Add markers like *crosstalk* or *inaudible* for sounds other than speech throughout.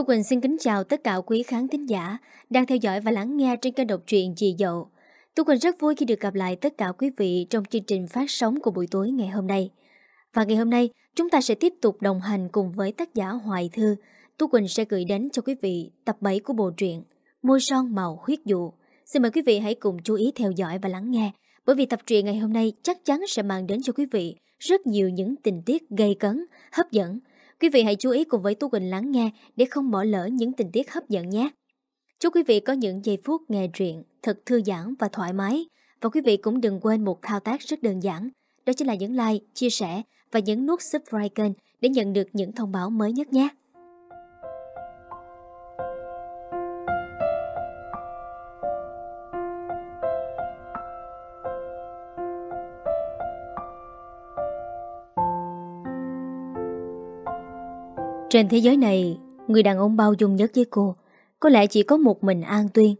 Tu Quỳnh xin kính chào tất cả quý khán thính giả đang theo dõi và lắng nghe trên kênh độc truyện Chị Dậu. Tu Quỳnh rất vui khi được gặp lại tất cả quý vị trong chương trình phát sóng của buổi tối ngày hôm nay. Và ngày hôm nay, chúng ta sẽ tiếp tục đồng hành cùng với tác giả Hoài Thư. Tu Quỳnh sẽ gửi đến cho quý vị tập 7 của bộ truyện Môi son màu huyết dụ. Xin mời quý vị hãy cùng chú ý theo dõi và lắng nghe, bởi vì tập truyện ngày hôm nay chắc chắn sẽ mang đến cho quý vị rất nhiều những tình tiết gây cấn, hấp dẫn. Quý vị hãy chú ý cùng với Tu Quỳnh lắng nghe để không bỏ lỡ những tình tiết hấp dẫn nhé. Chúc quý vị có những giây phút nghe truyện thật thư giãn và thoải mái. Và quý vị cũng đừng quên một thao tác rất đơn giản, đó chính là nhấn like, chia sẻ và nhấn nút subscribe kênh để nhận được những thông báo mới nhất nhé. Trên thế giới này, người đàn ông bao dung nhất với cô có lẽ chỉ có một mình An Tuyên.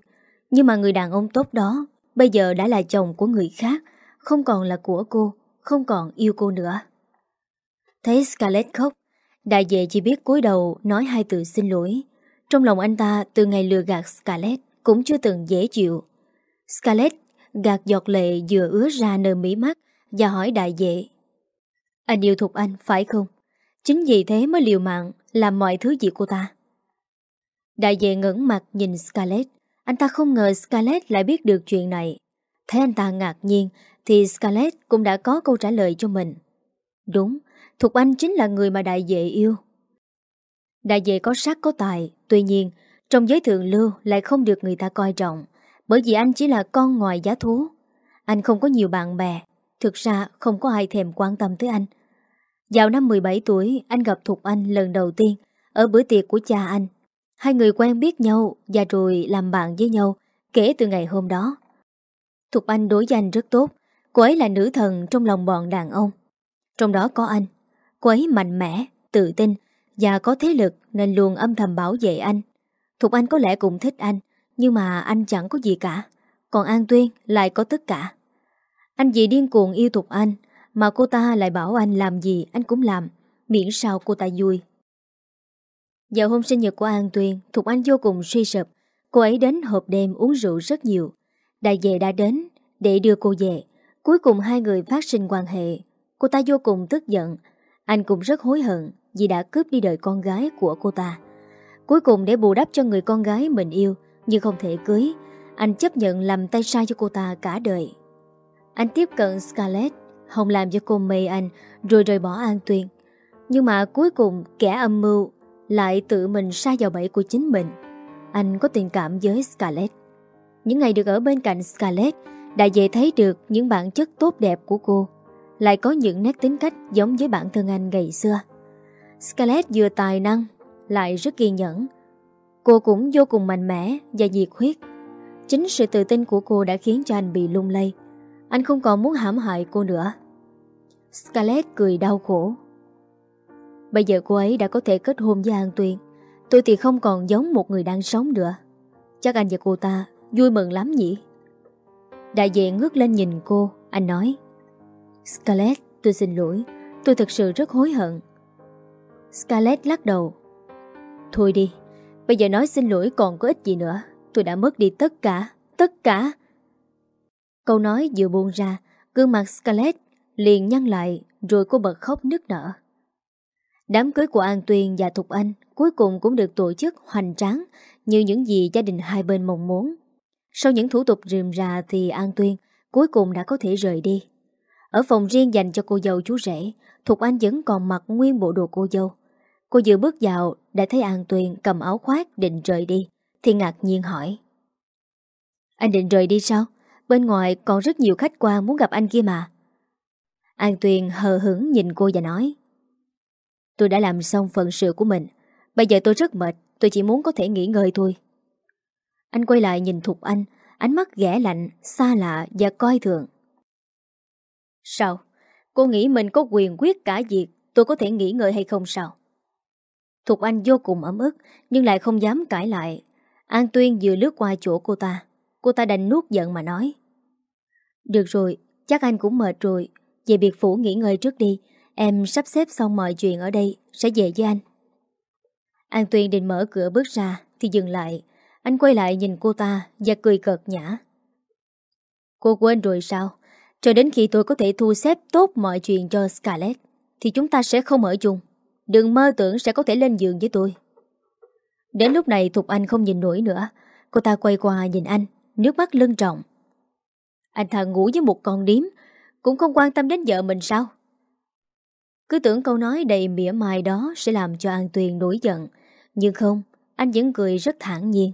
Nhưng mà người đàn ông tốt đó bây giờ đã là chồng của người khác, không còn là của cô, không còn yêu cô nữa. Thấy Scarlett khóc, đại vệ chỉ biết cúi đầu nói hai từ xin lỗi. Trong lòng anh ta từ ngày lừa gạt Scarlett cũng chưa từng dễ chịu. Scarlett gạt giọt lệ vừa ứa ra nơi mí mắt và hỏi đại vệ. Anh yêu Thục Anh phải không? Chính vì thế mới liều mạng làm mọi thứ gì cô ta. Đại vệ ngẩn mặt nhìn Scarlett. Anh ta không ngờ Scarlett lại biết được chuyện này. Thấy anh ta ngạc nhiên thì Scarlett cũng đã có câu trả lời cho mình. Đúng, Thục Anh chính là người mà đại vệ yêu. Đại vệ có sắc có tài, tuy nhiên trong giới thượng lưu lại không được người ta coi trọng bởi vì anh chỉ là con ngoài giá thú. Anh không có nhiều bạn bè, thực ra không có ai thèm quan tâm tới anh. Vào năm 17 tuổi, anh gặp Thục Anh lần đầu tiên ở bữa tiệc của cha anh. Hai người quen biết nhau và rồi làm bạn với nhau kể từ ngày hôm đó. Thục Anh đối với anh rất tốt, cô ấy là nữ thần trong lòng bọn đàn ông. Trong đó có anh, cô ấy mạnh mẽ, tự tin và có thế lực nên luôn âm thầm bảo vệ anh. Thục Anh có lẽ cũng thích anh, nhưng mà anh chẳng có gì cả. Còn An Tuyên lại có tất cả. Anh vì điên cuồng yêu Thục Anh, mà cô ta lại bảo anh làm gì anh cũng làm, miễn sao cô ta vui. Vào hôm sinh nhật của An Tuyên, Thục Anh vô cùng suy sụp. Cô ấy đến hộp đêm uống rượu rất nhiều. Đại về đã đến để đưa cô về. Cuối cùng hai người phát sinh quan hệ. Cô ta vô cùng tức giận. Anh cũng rất hối hận vì đã cướp đi đời con gái của cô ta. Cuối cùng để bù đắp cho người con gái mình yêu nhưng không thể cưới, anh chấp nhận làm tay sai cho cô ta cả đời. Anh tiếp cận Scarlett, không làm cho cô mê anh rồi rời bỏ An Tuyên. Nhưng mà cuối cùng kẻ âm mưu lại tự mình sai vào bẫy của chính mình. Anh có tình cảm với Scarlett. Những ngày được ở bên cạnh Scarlett đã dễ thấy được những bản chất tốt đẹp của cô, lại có những nét tính cách giống với bản thân anh ngày xưa. Scarlett vừa tài năng, lại rất kiên nhẫn. Cô cũng vô cùng mạnh mẽ và nhiệt huyết. Chính sự tự tin của cô đã khiến cho anh bị lung lay. Anh không còn muốn hãm hại cô nữa. Scarlett cười đau khổ. Bây giờ cô ấy đã có thể kết hôn với An Tuyên Tôi thì không còn giống một người đang sống nữa. Chắc anh và cô ta vui mừng lắm nhỉ? Đại diện ngước lên nhìn cô, Anh nói, Scarlett, tôi xin lỗi. Tôi thật sự rất hối hận. Scarlett lắc đầu, Thôi đi, Bây giờ nói xin lỗi còn có ích gì nữa. Tôi đã mất đi tất cả Tất cả. Câu nói vừa buông ra, Gương mặt Scarlett liền nhăn lại Rồi cô bật khóc nức nở Đám cưới của An Tuyên và Thục Anh cuối cùng cũng được tổ chức hoành tráng như những gì gia đình hai bên mong muốn. Sau những thủ tục rườm rà thì An Tuyên cuối cùng đã có thể rời đi. Ở phòng riêng dành cho cô dâu chú rể, Thục Anh vẫn còn mặc nguyên bộ đồ cô dâu. Cô vừa bước vào đã thấy An Tuyên cầm áo khoác định rời đi, thì ngạc nhiên hỏi. Anh định rời đi sao? Bên ngoài còn rất nhiều khách qua muốn gặp anh kia mà. An Tuyên hờ hững nhìn cô và nói. Tôi đã làm xong phận sự của mình. Bây giờ tôi rất mệt. Tôi chỉ muốn có thể nghỉ ngơi thôi. Anh quay lại nhìn Thục Anh. Ánh mắt ghẻ lạnh, xa lạ và coi thường. Sao? Cô nghĩ mình có quyền quyết cả việc Tôi có thể nghỉ ngơi hay không sao? Thục Anh vô cùng ấm ức Nhưng lại không dám cãi lại. An Tuyên vừa lướt qua chỗ cô ta. Cô ta đành nuốt giận mà nói. Được rồi, chắc anh cũng mệt rồi. Về biệt phủ nghỉ ngơi trước đi. Em sắp xếp xong mọi chuyện ở đây, Sẽ về với anh. An Tuyên định mở cửa bước ra, Thì dừng lại. Anh quay lại nhìn cô ta Và cười cợt nhã. Cô quên rồi sao? Cho đến khi tôi có thể thu xếp tốt mọi chuyện cho Scarlett, Thì chúng ta sẽ không ở chung. Đừng mơ tưởng sẽ có thể lên giường với tôi. Đến lúc này Thục Anh không nhìn nổi nữa. Cô ta quay qua nhìn anh, Nước mắt lưng trọng. Anh thà ngủ với một con điếm cũng không quan tâm đến vợ mình sao? Cứ tưởng câu nói đầy mỉa mai đó Sẽ làm cho An Tuyền nổi giận. Nhưng không, Anh vẫn cười rất thản nhiên.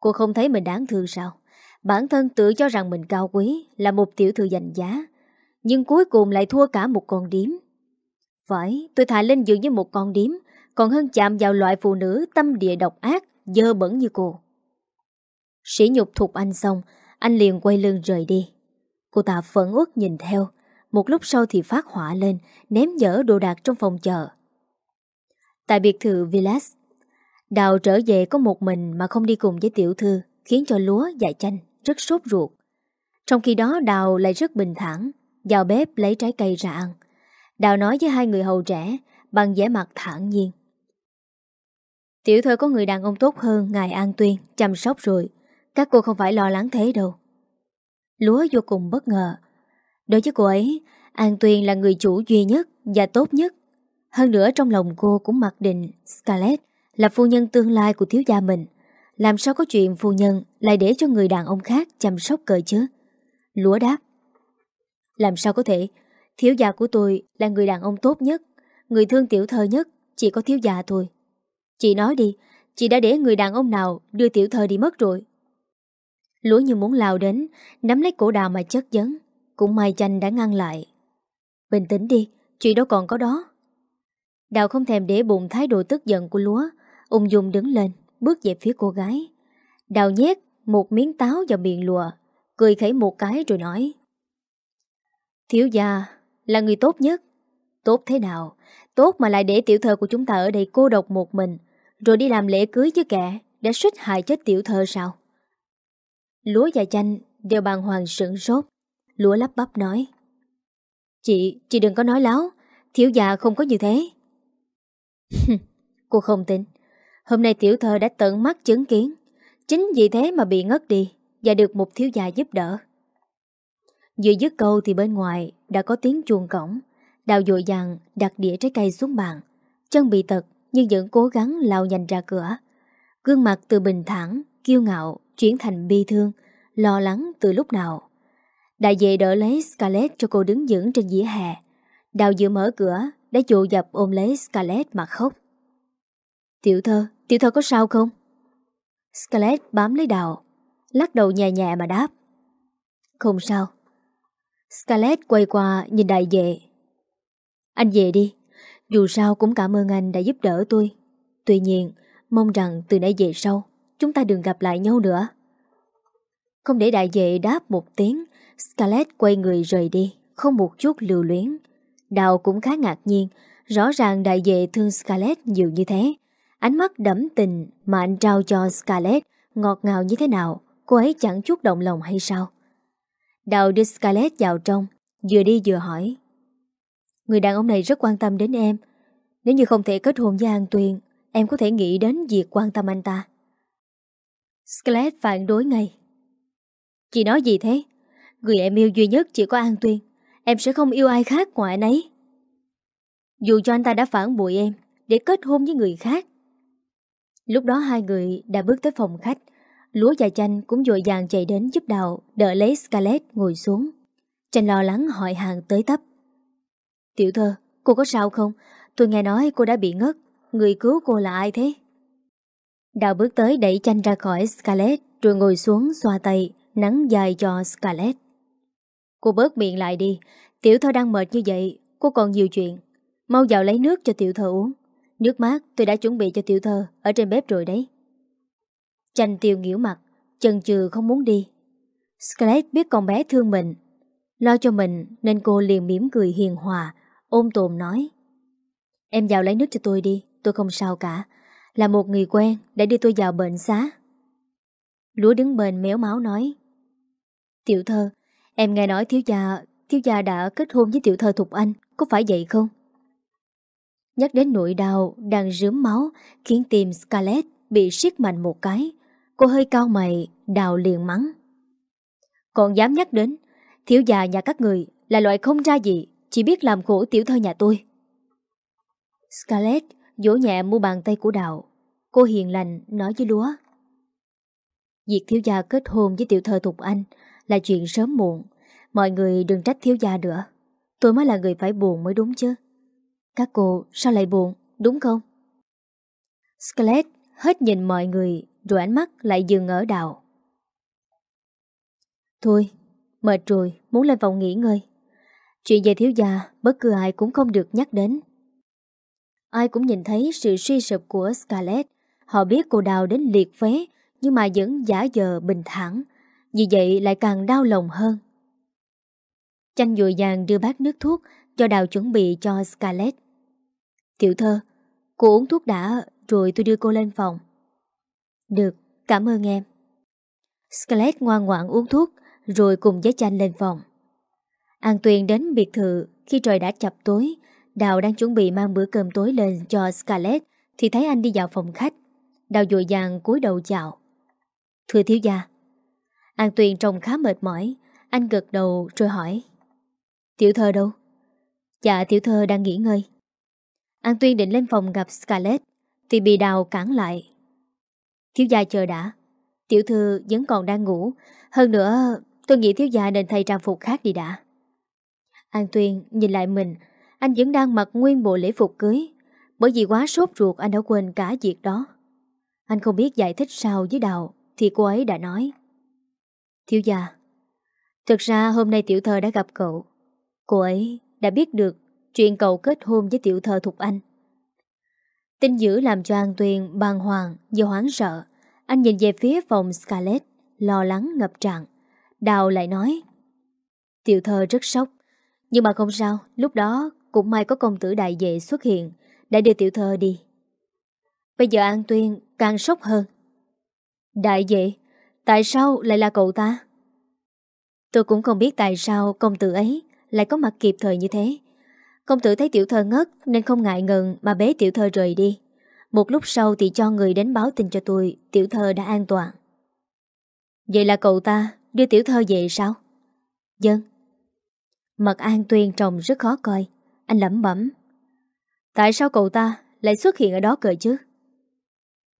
Cô không thấy mình đáng thương sao? Bản thân tự cho rằng mình cao quý Là một tiểu thư giành giá, Nhưng cuối cùng lại thua cả một con điếm. Phải, tôi thà lên giường với một con điếm, Còn hơn chạm vào loại phụ nữ tâm địa độc ác, Dơ bẩn như cô. Sỉ nhục thục anh xong, Anh liền quay lưng rời đi. Cô ta phẫn uất nhìn theo. Một lúc sau thì phát hỏa lên, Ném dở đồ đạc trong phòng chợ. Tại biệt thự Villas Đào trở về có một mình Mà không đi cùng với tiểu thư, Khiến cho lúa và chanh rất sốt ruột. Trong khi đó, Đào lại rất bình thản, Vào bếp lấy trái cây ra ăn. Đào nói với hai người hầu trẻ Bằng vẻ mặt thản nhiên. Tiểu thư có người đàn ông tốt hơn, Ngài An Tuyên, chăm sóc rồi. Các cô không phải lo lắng thế đâu. Lúa vô cùng bất ngờ. Đối với cô ấy An tuyền là người chủ duy nhất Và tốt nhất. Hơn nữa trong lòng cô cũng mặc định Scarlett là phu nhân tương lai của thiếu gia mình. Làm sao có chuyện phu nhân Lại để cho người đàn ông khác chăm sóc cờ chứ? Lúa đáp Làm sao có thể? Thiếu gia của tôi là người đàn ông tốt nhất Người thương tiểu thơ nhất Chỉ có thiếu gia thôi. Chị nói đi, chị đã để người đàn ông nào đưa tiểu thơ đi mất rồi. Lúa như muốn lao đến, nắm lấy cổ đào mà chất vấn. Cũng may chanh đã ngăn lại. Bình tĩnh đi, chuyện đó còn có đó. Đào không thèm để bụng thái độ tức giận của lúa, ung dung đứng lên, bước về phía cô gái. Đào nhét một miếng táo vào miệng lùa, cười khẩy một cái rồi nói. Thiếu gia là người tốt nhất. Tốt thế nào? Tốt mà lại để tiểu thơ của chúng ta ở đây cô độc một mình, rồi đi làm lễ cưới với kẻ Đã suýt hại chết tiểu thơ sao Lúa và chanh Đều bàng hoàng sửng sốt. Lúa lắp bắp nói Chị, chị đừng có nói láo Thiếu già không có như thế. *laughs* Cô không tin. Hôm nay tiểu thơ đã tận mắt chứng kiến Chính vì thế mà bị ngất đi Và được một thiếu già giúp đỡ. Vừa dứt câu thì bên ngoài Đã có tiếng chuông cổng Đào dội dàng đặt đĩa trái cây xuống bàn. Chân bị tật nhưng vẫn cố gắng lao nhanh ra cửa. Gương mặt từ bình thản, kiêu ngạo, chuyển thành bi thương, lo lắng từ lúc nào. Đại vệ đỡ lấy Scarlett cho cô đứng dưỡng trên dĩa hè. Đào vừa mở cửa, đã dụ dập ôm lấy Scarlett mà khóc. Tiểu thơ, tiểu thơ có sao không? Scarlett bám lấy đào, lắc đầu nhẹ nhẹ mà đáp. Không sao. Scarlett quay qua nhìn đại vệ. Anh về đi, dù sao cũng cảm ơn anh đã giúp đỡ tôi Tuy nhiên Mong rằng từ nay về sau Chúng ta đừng gặp lại nhau nữa. Không để đại vệ đáp một tiếng, Scarlett quay người rời đi, Không một chút lưu luyến. Đào cũng khá ngạc nhiên, Rõ ràng đại vệ thương Scarlett nhiều như thế. Ánh mắt đẫm tình Mà anh trao cho Scarlett Ngọt ngào như thế nào, Cô ấy chẳng chút động lòng hay sao? Đào đưa Scarlett vào trong, Vừa đi vừa hỏi. Người đàn ông này rất quan tâm đến em. Nếu như không thể kết hôn với An Tuyền, Em có thể nghĩ đến việc quan tâm anh ta. Scarlett phản đối ngay. Chị nói gì thế? Người em yêu duy nhất chỉ có An Tuyên. Em sẽ không yêu ai khác ngoài anh ấy. Dù cho anh ta đã phản bội em Để kết hôn với người khác. Lúc đó hai người đã bước tới phòng khách. Lúa và Chanh cũng dội dàng chạy đến giúp đào Đỡ lấy Scarlett ngồi xuống. Chanh lo lắng hỏi hàng tới tấp. Tiểu thơ, cô có sao không? Tôi nghe nói cô đã bị ngất. Người cứu cô là ai thế? Đào bước tới đẩy chanh ra khỏi Scarlett rồi ngồi xuống xoa tay, nắng dài cho Scarlett. Cô bớt miệng lại đi. Tiểu thơ đang mệt như vậy, cô còn nhiều chuyện. Mau vào lấy nước cho tiểu thơ uống. Nước mát tôi đã chuẩn bị cho tiểu thơ ở trên bếp rồi đấy. Chanh tiêu nghỉu mặt, chần chừ không muốn đi. Scarlett biết con bé thương mình. Lo cho mình nên cô liền mỉm cười hiền hòa, Ôm tồn nói Em vào lấy nước cho tôi đi Tôi không sao cả là một người quen để đưa tôi vào bệnh xá Lúa đứng bên méo máu nói Tiểu thơ Em nghe nói thiếu gia Thiếu gia đã kết hôn với tiểu thơ Thục Anh Có phải vậy không Nhắc đến nỗi đau đang rướm máu khiến tim Scarlett bị siết mạnh một cái. Cô hơi cao mày, đào liền mắng. Còn dám nhắc đến, thiếu già nhà các người là loại không ra gì, chỉ biết làm khổ tiểu thơ nhà tôi. Scarlett vỗ nhẹ mu bàn tay của Đào. Cô hiền lành nói với Lúa. Việc thiếu gia kết hôn với tiểu thơ Thục Anh là chuyện sớm muộn. Mọi người đừng trách thiếu gia nữa. Tôi mới là người phải buồn mới đúng chứ. Các cô sao lại buồn, đúng không? Scarlett hết nhìn mọi người rồi ánh mắt lại dừng ở Đào. Thôi, mệt rồi, muốn lên phòng nghỉ ngơi. Chuyện về thiếu gia, bất cứ ai cũng không được nhắc đến. Ai cũng nhìn thấy sự suy sụp của Scarlett. Họ biết cô đào đến liệt phế, nhưng mà vẫn giả dờ bình thản. Vì vậy lại càng đau lòng hơn. Chanh dội dàng đưa bát nước thuốc cho đào chuẩn bị cho Scarlett. Tiểu thơ, cô uống thuốc đã rồi tôi đưa cô lên phòng. Được, cảm ơn em. Scarlett ngoan ngoãn uống thuốc rồi cùng với Chanh lên phòng. An Tuyền đến biệt thự khi trời đã chập tối. Đào đang chuẩn bị mang bữa cơm tối lên cho Scarlett thì thấy anh đi vào phòng khách. Đào dội dàng cúi đầu chào. Thưa thiếu gia. An Tuyền trông khá mệt mỏi. Anh gật đầu rồi hỏi. Tiểu thơ đâu? Dạ tiểu thơ đang nghỉ ngơi. An Tuyên định lên phòng gặp Scarlett thì bị Đào cản lại. Thiếu gia chờ đã. Tiểu thư vẫn còn đang ngủ. Hơn nữa tôi nghĩ thiếu gia nên thay trang phục khác đi đã. An Tuyên nhìn lại mình, anh vẫn đang mặc nguyên bộ lễ phục cưới. Bởi vì quá sốt ruột anh đã quên cả việc đó. Anh không biết giải thích sao với Đào thì cô ấy đã nói. Thiếu gia, thực ra hôm nay tiểu thơ đã gặp cậu. Cô ấy đã biết được chuyện cậu kết hôn với tiểu thơ Thục Anh. Tin dữ làm cho An Tuyên bàng hoàng và hoảng sợ. Anh nhìn về phía phòng Scarlett, lo lắng ngập tràn. Đào lại nói Tiểu thơ rất sốc Nhưng mà không sao Lúc đó cũng may có công tử đại vệ xuất hiện. Đã đưa tiểu thơ đi. Bây giờ An Tuyên càng sốc hơn. Đại vệ, Tại sao lại là cậu ta? Tôi cũng không biết tại sao công tử ấy Lại có mặt kịp thời như thế. Công tử thấy tiểu thơ ngất Nên không ngại ngần mà bế tiểu thơ rời đi. Một lúc sau thì cho người đến báo tin cho tôi Tiểu thơ đã an toàn. Vậy là cậu ta Đưa tiểu thơ về sao? Dân Mặt An Tuyên trông rất khó coi. Anh lẩm bẩm Tại sao cậu ta lại xuất hiện ở đó cờ chứ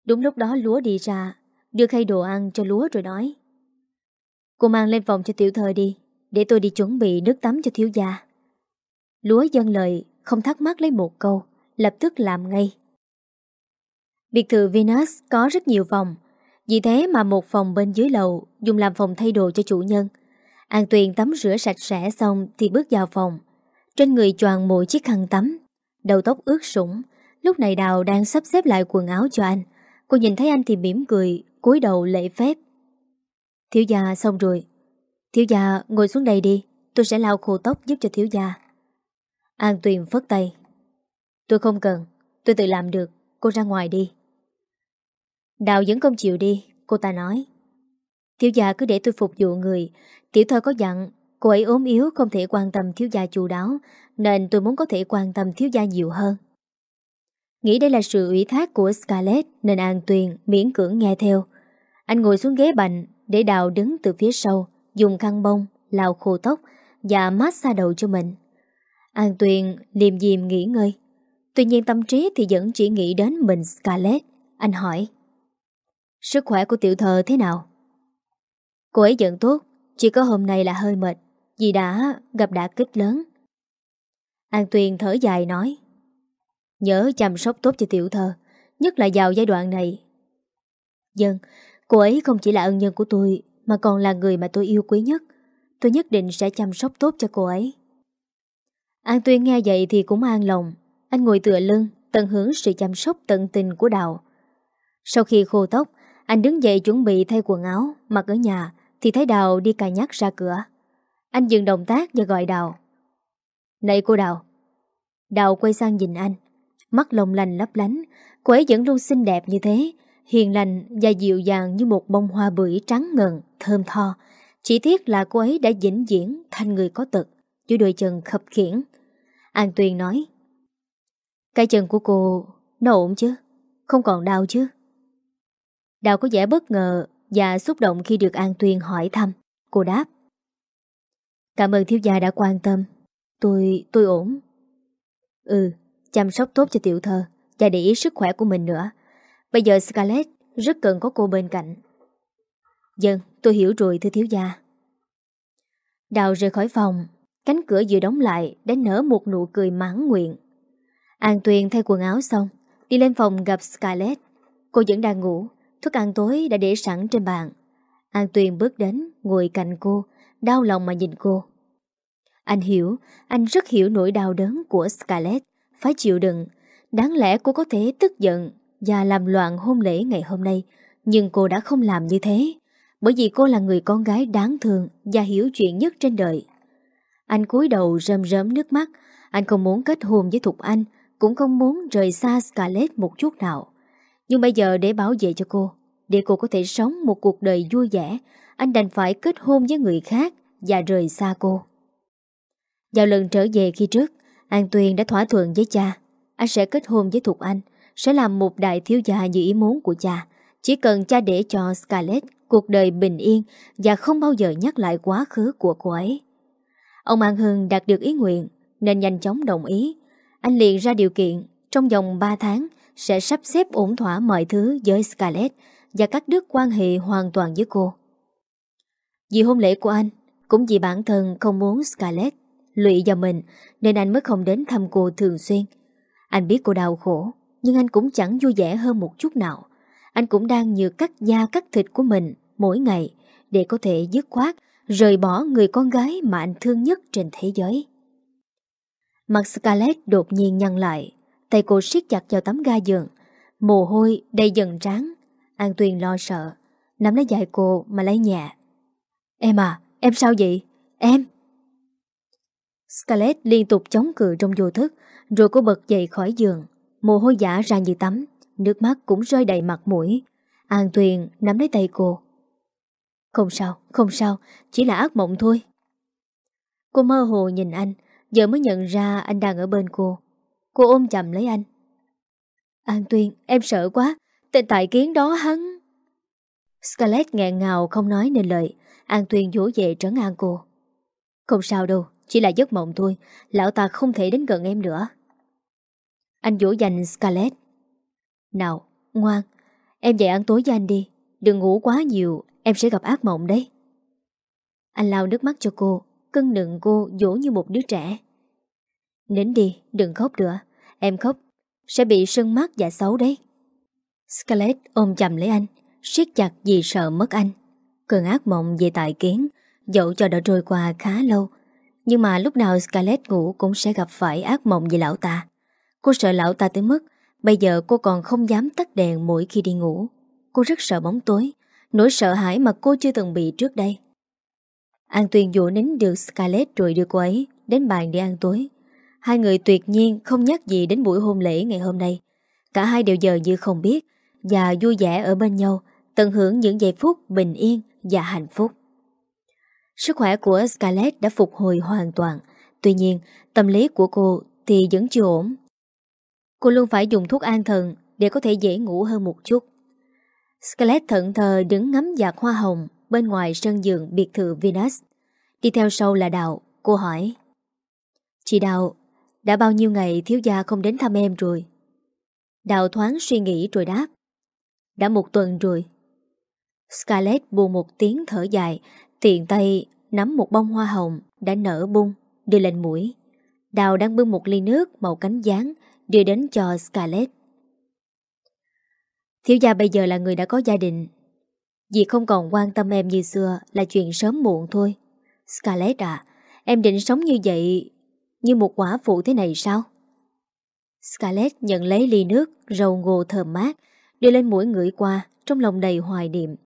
Đúng lúc đó lúa đi ra, Đưa khay đồ ăn cho lúa rồi nói Cô mang lên phòng cho tiểu thơ đi, Để tôi đi chuẩn bị nước tắm cho thiếu gia Lúa dân lời, Không thắc mắc lấy một câu, Lập tức làm ngay Biệt thự Venus có rất nhiều phòng, vì thế mà một phòng bên dưới lầu dùng làm phòng thay đồ cho chủ nhân. An Tuyền tắm rửa sạch sẽ xong thì bước vào phòng. Trên người choàng một chiếc khăn tắm, đầu tóc ướt sũng. Lúc này Đào đang sắp xếp lại quần áo cho anh. Cô nhìn thấy anh thì mỉm cười, cúi đầu lễ phép. Thiếu gia xong rồi. Thiếu gia ngồi xuống đây đi, tôi sẽ lau khô tóc giúp cho thiếu gia. An Tuyền phất tay. Tôi không cần, tôi tự làm được, cô ra ngoài đi. Đào vẫn không chịu đi Cô ta nói Thiếu gia cứ để tôi phục vụ người Tiểu thơ có dặn Cô ấy ốm yếu không thể quan tâm thiếu gia chu đáo Nên tôi muốn có thể quan tâm thiếu gia nhiều hơn. Nghĩ đây là sự ủy thác của Scarlett Nên An Tuyền miễn cưỡng nghe theo. Anh ngồi xuống ghế bành Để Đào đứng từ phía sau Dùng khăn bông, lau khô tóc Và massage đầu cho mình. An Tuyền liềm diềm nghỉ ngơi. Tuy nhiên tâm trí thì vẫn chỉ nghĩ đến mình Scarlett. Anh hỏi Sức khỏe của tiểu thờ thế nào? Cô ấy giận tốt, chỉ có hôm nay là hơi mệt, vì đã gặp đả kích lớn. An Tuyền thở dài nói, nhớ chăm sóc tốt cho tiểu thơ, nhất là vào giai đoạn này. Dân, cô ấy không chỉ là ân nhân của tôi, mà còn là người mà tôi yêu quý nhất. Tôi nhất định sẽ chăm sóc tốt cho cô ấy. An Tuyên nghe vậy thì cũng an lòng. Anh ngồi tựa lưng, tận hưởng sự chăm sóc tận tình của Đào. Sau khi khô tóc, anh đứng dậy chuẩn bị thay quần áo, mặc ở nhà, thì thấy Đào đi cài nhắc ra cửa. Anh dừng động tác và gọi Đào. Này cô Đào. Đào quay sang nhìn anh, mắt lồng lành lấp lánh, cô ấy vẫn luôn xinh đẹp như thế, hiền lành và dịu dàng như một bông hoa bưởi trắng ngần, thơm tho. Chỉ tiếc là cô ấy đã vĩnh diễn thành người có tật, với đôi chân khập khiển. An Tuyền nói, Cái chân của cô nó ổn chứ? Không còn đau chứ? Đào có vẻ bất ngờ và xúc động khi được An Tuyên hỏi thăm. Cô đáp. Cảm ơn thiếu gia đã quan tâm. Tôi, tôi ổn. Ừ, chăm sóc tốt cho tiểu thơ và để ý sức khỏe của mình nữa. Bây giờ Scarlett rất cần có cô bên cạnh. Dân, tôi hiểu rồi thưa thiếu gia. Đào rời khỏi phòng, cánh cửa vừa đóng lại đã nở một nụ cười mãn nguyện. An Tuyền thay quần áo xong, đi lên phòng gặp Scarlett. Cô vẫn đang ngủ, thức ăn tối đã để sẵn trên bàn. An Tuyền bước đến, ngồi cạnh cô, đau lòng mà nhìn cô. Anh hiểu, anh rất hiểu nỗi đau đớn của Scarlett, phải chịu đựng. Đáng lẽ cô có thể tức giận và làm loạn hôn lễ ngày hôm nay, nhưng cô đã không làm như thế, bởi vì cô là người con gái đáng thương và hiểu chuyện nhất trên đời. Anh cúi đầu rơm rớm nước mắt, anh không muốn kết hôn với Thục Anh, cũng không muốn rời xa Scarlett một chút nào. Nhưng bây giờ để bảo vệ cho cô, để cô có thể sống một cuộc đời vui vẻ, anh đành phải kết hôn với người khác và rời xa cô. Vào lần trở về khi trước, An Tuyền đã thỏa thuận với cha. Anh sẽ kết hôn với Thục Anh, sẽ làm một đại thiếu gia như ý muốn của cha. Chỉ cần cha để cho Scarlett cuộc đời bình yên và không bao giờ nhắc lại quá khứ của cô ấy. Ông An Hưng đạt được ý nguyện nên nhanh chóng đồng ý. Anh liền ra điều kiện trong vòng 3 tháng sẽ sắp xếp ổn thỏa mọi thứ với Scarlett và cắt đứt quan hệ hoàn toàn với cô. Vì hôn lễ của anh, cũng vì bản thân không muốn Scarlett lụy vào mình nên anh mới không đến thăm cô thường xuyên. Anh biết cô đau khổ, nhưng anh cũng chẳng vui vẻ hơn một chút nào. Anh cũng đang như cắt da cắt thịt của mình mỗi ngày để có thể dứt khoát rời bỏ người con gái mà anh thương nhất trên thế giới. Mặt Scarlett đột nhiên nhăn lại, tay cô siết chặt vào tấm ga giường, mồ hôi đầy dần trán. An Tuyền lo sợ, nắm lấy dài cô mà lấy nhẹ. Em à, em sao vậy? Em! Scarlett liên tục chống cự trong vô thức, rồi cô bật dậy khỏi giường. Mồ hôi giả ra như tắm, nước mắt cũng rơi đầy mặt mũi. An Tuyền nắm lấy tay cô. Không sao, không sao, chỉ là ác mộng thôi. Cô mơ hồ nhìn anh, giờ mới nhận ra anh đang ở bên cô. Cô ôm chầm lấy anh. An Tuyên, em sợ quá, tên tài kiến đó hắn. Scarlett nghẹn ngào không nói nên lời, An Tuyên dỗ về trấn an cô. Không sao đâu, chỉ là giấc mộng thôi, lão ta không thể đến gần em nữa. Anh dỗ dành Scarlett. Nào, ngoan, em dậy ăn tối với anh đi, đừng ngủ quá nhiều, em sẽ gặp ác mộng đấy. Anh lau nước mắt cho cô, cưng nựng cô dỗ như một đứa trẻ. Nín đi, đừng khóc nữa, em khóc, sẽ bị sưng mắt và xấu đấy. Scarlett ôm chầm lấy anh, siết chặt vì sợ mất anh. Cơn ác mộng về tại kiến, dẫu cho đã trôi qua khá lâu, nhưng mà lúc nào Scarlett ngủ cũng sẽ gặp phải ác mộng về lão ta. Cô sợ lão ta tới mức Bây giờ cô còn không dám tắt đèn mỗi khi đi ngủ. Cô rất sợ bóng tối Nỗi sợ hãi mà cô chưa từng bị trước đây. An Tuyền dụ nín được Scarlett rồi đưa cô ấy Đến bàn để ăn tối. Hai người tuyệt nhiên không nhắc gì đến buổi hôn lễ ngày hôm nay. Cả hai đều giờ như không biết Và vui vẻ ở bên nhau. Tận hưởng những giây phút bình yên và hạnh phúc Sức khỏe của Scarlett đã phục hồi hoàn toàn Tuy nhiên tâm lý của cô thì vẫn chưa ổn Cô luôn phải dùng thuốc an thần để có thể dễ ngủ hơn một chút. Scarlett thận thờ đứng ngắm giạc hoa hồng bên ngoài sân giường biệt thự Venus. Đi theo sau là Đào, cô hỏi. Chị Đào, đã bao nhiêu ngày thiếu gia không đến thăm em rồi? Đào thoáng suy nghĩ rồi đáp. Đã một tuần rồi. Scarlett buồn một tiếng thở dài, tiện tay nắm một bông hoa hồng đã nở bung, đưa lên mũi. Đào đang bưng một ly nước màu cánh gián đưa đến cho Scarlett. Thiếu gia bây giờ là người đã có gia đình. Vì không còn quan tâm em như xưa là chuyện sớm muộn thôi. Scarlett à, em định sống như vậy như một quả phụ thế này sao? Scarlett nhận lấy ly nước rầu ngô thơm mát đưa lên mũi ngửi qua trong lòng đầy hoài niệm.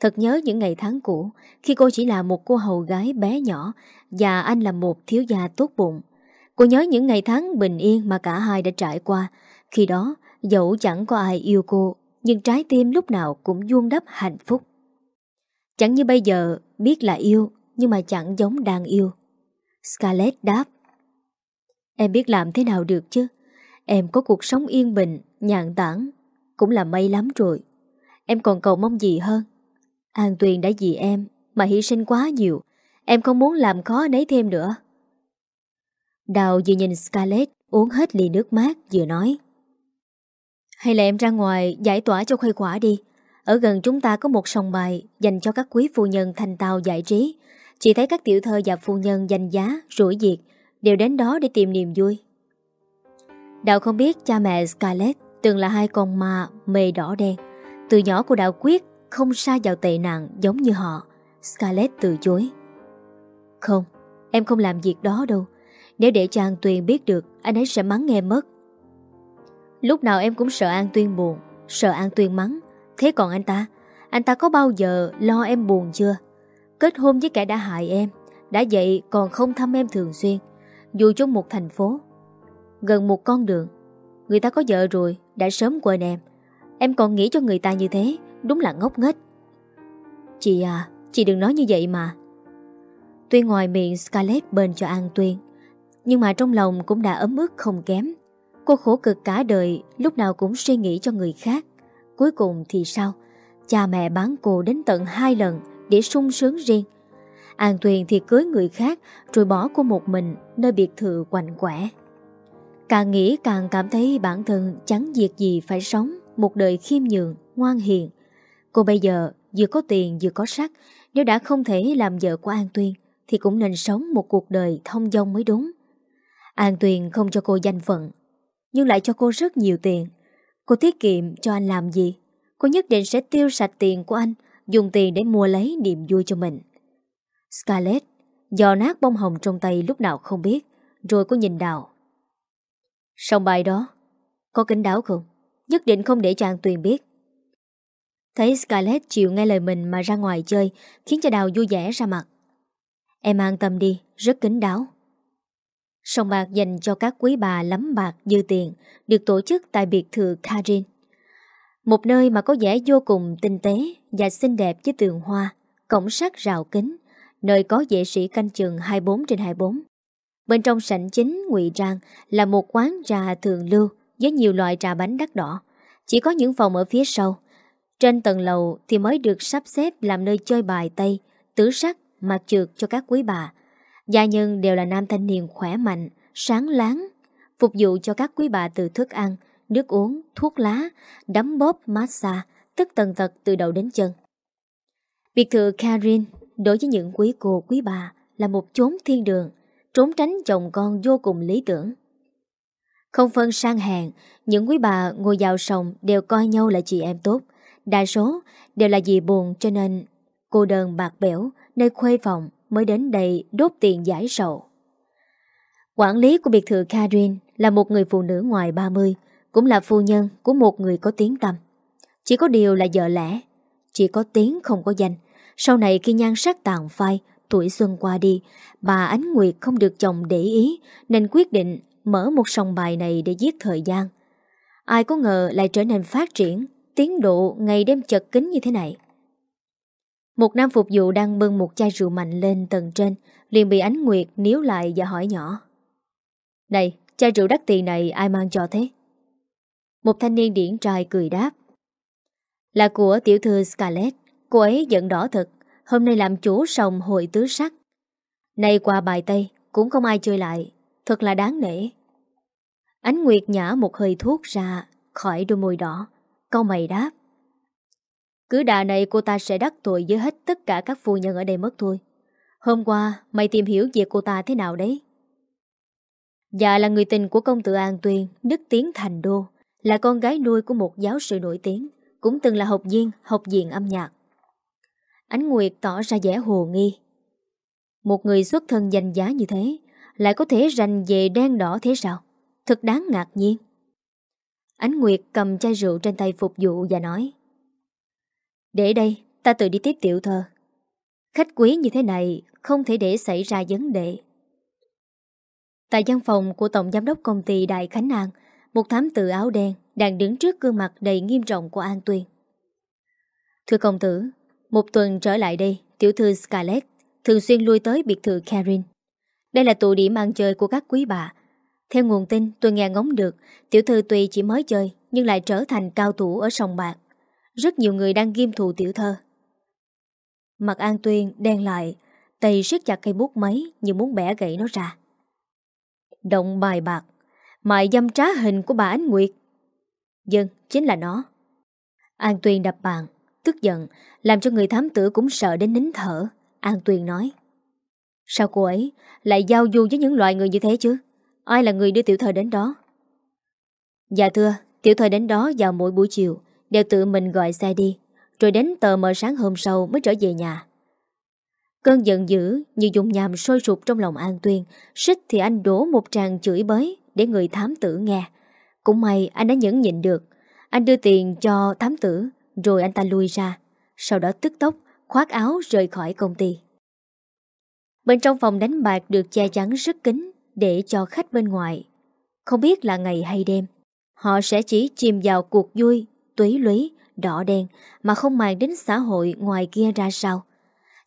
Thật nhớ những ngày tháng cũ khi cô chỉ là một cô hầu gái bé nhỏ và anh là một thiếu gia tốt bụng. Cô nhớ những ngày tháng bình yên mà cả hai đã trải qua. Khi đó, dẫu chẳng có ai yêu cô, nhưng trái tim lúc nào cũng vuông đắp hạnh phúc. Chẳng như bây giờ biết là yêu, nhưng mà chẳng giống đang yêu. Scarlett đáp. Em biết làm thế nào được chứ? Em có cuộc sống yên bình, nhàn tản, cũng là may lắm rồi. Em còn cầu mong gì hơn? An Tuyền đã vì em mà hy sinh quá nhiều. Em không muốn làm khó nấy thêm nữa. Đào vừa nhìn Scarlett uống hết ly nước mát vừa nói. Hay là em ra ngoài giải tỏa cho khuây quả đi. Ở gần chúng ta có một sòng bài dành cho các quý phu nhân thành tàu giải trí. Chỉ thấy các tiểu thơ và phu nhân danh giá, rủi diệt đều đến đó để tìm niềm vui. Đạo không biết cha mẹ Scarlett từng là hai con ma mê đỏ đen. Từ nhỏ cô Đạo quyết không xa vào tệ nạn giống như họ. Scarlett từ chối. Không, em không làm việc đó đâu. Nếu để cho An Tuyên biết được, anh ấy sẽ mắng em mất. Lúc nào em cũng sợ An Tuyên buồn, sợ An Tuyên mắng. Thế còn anh ta, anh ta có bao giờ lo em buồn chưa? Kết hôn với kẻ đã hại em, đã vậy còn không thăm em thường xuyên, dù trong một thành phố. Gần một con đường, người ta có vợ rồi, đã sớm quên em. Em còn nghĩ cho người ta như thế, đúng là ngốc nghếch. Chị à, chị đừng nói như vậy mà. Tuyên ngoài miệng Scarlett bên cho An Tuyên, nhưng mà trong lòng cũng đã ấm ức không kém. Cô khổ cực cả đời, lúc nào cũng suy nghĩ cho người khác. Cuối cùng thì sao? Cha mẹ bán cô đến tận hai lần để sung sướng riêng. An Tuyền thì cưới người khác rồi bỏ cô một mình nơi biệt thự quạnh quẻ. Càng nghĩ càng cảm thấy bản thân chẳng việc gì phải sống một đời khiêm nhường, ngoan hiền. Cô bây giờ vừa có tiền vừa có sắc, nếu đã không thể làm vợ của An Tuyên thì cũng nên sống một cuộc đời thông dong mới đúng. An Tuyền không cho cô danh phận, nhưng lại cho cô rất nhiều tiền. Cô tiết kiệm cho anh làm gì? Cô nhất định sẽ tiêu sạch tiền của anh, dùng tiền để mua lấy niềm vui cho mình. Scarlett dò nát bông hồng trong tay lúc nào không biết, rồi cô nhìn đào. Xong bài đó, có kính đáo không? Nhất định không để cho An Tuyền biết. Thấy Scarlett chịu nghe lời mình mà ra ngoài chơi, khiến cho Đào vui vẻ ra mặt. Em an tâm đi, rất kính đáo. Sòng bạc dành cho các quý bà lắm bạc dư tiền được tổ chức tại biệt thự Karin. Một nơi mà có vẻ vô cùng tinh tế và xinh đẹp với tường hoa, cổng sắt rào kính, nơi có vệ sĩ canh chừng 24 trên 24. Bên trong sảnh chính ngụy trang là một quán trà thường lưu với nhiều loại trà bánh đắt đỏ. Chỉ có những phòng ở phía sau. Trên tầng lầu thì mới được sắp xếp làm nơi chơi bài Tây, tứ sắc, mặt trượt cho các quý bà. Gia nhân đều là nam thanh niên khỏe mạnh, sáng láng, phục vụ cho các quý bà từ thức ăn, nước uống, thuốc lá, đấm bóp, massage, tất tần tật từ đầu đến chân. Biệt thự Karin đối với những quý cô quý bà là một chốn thiên đường, trốn tránh chồng con vô cùng lý tưởng. Không phân sang hàng, những quý bà ngồi vào sòng đều coi nhau là chị em tốt. Đa số đều là vì buồn cho nên cô đơn bạc bẽo nơi khuê phòng mới đến đây đốt tiền giải sầu. Quản lý của biệt thự Karin là một người phụ nữ ngoài 30, cũng là phu nhân của một người có tiếng tăm. Chỉ có điều là vợ lẽ, chỉ có tiếng không có danh. Sau này khi nhan sắc tàn phai, tuổi xuân qua đi, bà Ánh Nguyệt không được chồng để ý nên quyết định mở một sòng bài này để giết thời gian. Ai có ngờ lại trở nên phát triển, tiến độ ngày đêm chật kính như thế này. Một nam phục vụ đang bưng một chai rượu mạnh lên tầng trên, liền bị Ánh Nguyệt níu lại và hỏi nhỏ. Này, chai rượu đắt tiền này ai mang cho thế? Một thanh niên điển trai cười đáp. Là của tiểu thư Scarlett, cô ấy giận đỏ thật, hôm nay làm chủ sòng hội tứ sắc. Nay qua bài Tây, cũng không ai chơi lại, thật là đáng nể. Ánh Nguyệt nhả một hơi thuốc ra khỏi đôi môi đỏ, câu mày đáp. Cứ đà này cô ta sẽ đắc tội với hết tất cả các phu nhân ở đây mất thôi. Hôm qua mày tìm hiểu về cô ta thế nào đấy? Dạ là người tình của công tử An Tuyên, Đức Tiến Thành Đô, là con gái nuôi của một giáo sư nổi tiếng, cũng từng là học viên, học viện âm nhạc. Ánh Nguyệt tỏ ra vẻ hồ nghi. Một người xuất thân danh giá như thế, lại có thể rành về đen đỏ thế sao? Thật đáng ngạc nhiên. Ánh Nguyệt cầm chai rượu trên tay phục vụ và nói để đây, ta tự đi tiếp tiểu thơ. Khách quý như thế này không thể để xảy ra vấn đề. Tại văn phòng của Tổng Giám đốc Công ty Đại Khánh An, một thám tử áo đen đang đứng trước gương mặt đầy nghiêm trọng của An Tuyên. Thưa công tử, một tuần trở lại đây, tiểu thư Scarlett thường xuyên lui tới biệt thự Karin. Đây là tụ điểm ăn chơi của các quý bà. Theo nguồn tin tôi nghe ngóng được Tiểu thư tuy chỉ mới chơi Nhưng lại trở thành cao thủ ở sòng bạc. Rất nhiều người đang ghim thù tiểu thơ. Mặt An Tuyên đen lại Tay siết chặt cây bút máy Như muốn bẻ gãy nó ra. Động bài bạc Mại dâm trá hình của bà Ánh Nguyệt. Dân, chính là nó. An Tuyên đập bàn Tức giận Làm cho người thám tử cũng sợ đến nín thở. An Tuyên nói Sao cô ấy lại giao du với những loại người như thế chứ? Ai là người đưa tiểu thời đến đó? Dạ thưa, Tiểu thời đến đó vào mỗi buổi chiều, Đều tự mình gọi xe đi, Rồi đến tờ mờ sáng hôm sau mới trở về nhà. Cơn giận dữ như dùng nhàm sôi sụp trong lòng An Tuyên, Xích thì anh đổ một tràng chửi bới Để người thám tử nghe. Cũng may anh đã nhẫn nhịn được, Anh đưa tiền cho thám tử, Rồi anh ta lui ra, Sau đó tức tốc khoác áo rời khỏi công ty. Bên trong phòng đánh bạc được che chắn rất kín để cho khách bên ngoài. Không biết là ngày hay đêm, họ sẽ chỉ chìm vào cuộc vui, túy lúy, đỏ đen mà không màng đến xã hội ngoài kia ra sao.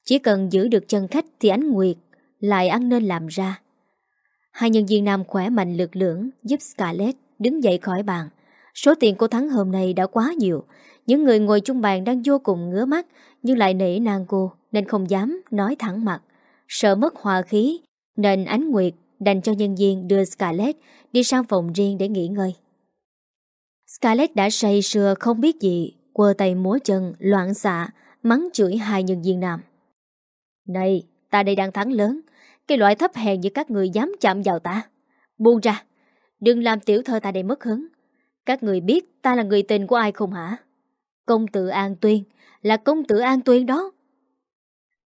Chỉ cần giữ được chân khách thì ánh nguyệt lại ăn nên làm ra. Hai nhân viên nam khỏe mạnh lực lưỡng giúp Scarlett đứng dậy khỏi bàn. Số tiền cô thắng hôm nay đã quá nhiều. Những người ngồi chung bàn đang vô cùng ngứa mắt nhưng lại nể nang cô nên không dám nói thẳng mặt. Sợ mất hòa khí Nên Ánh Nguyệt đành cho nhân viên đưa Scarlett đi sang phòng riêng để nghỉ ngơi. Scarlett đã say sưa không biết gì, quơ tay múa chân, loạn xạ, mắng chửi hai nhân viên nam. Này, ta đây đang thắng lớn, cái loại thấp hèn như các người dám chạm vào ta. Buông ra, đừng làm tiểu thơ ta đây mất hứng. Các người biết ta là người tình của ai không hả? Công tử An Tuyên, là công tử An Tuyên đó.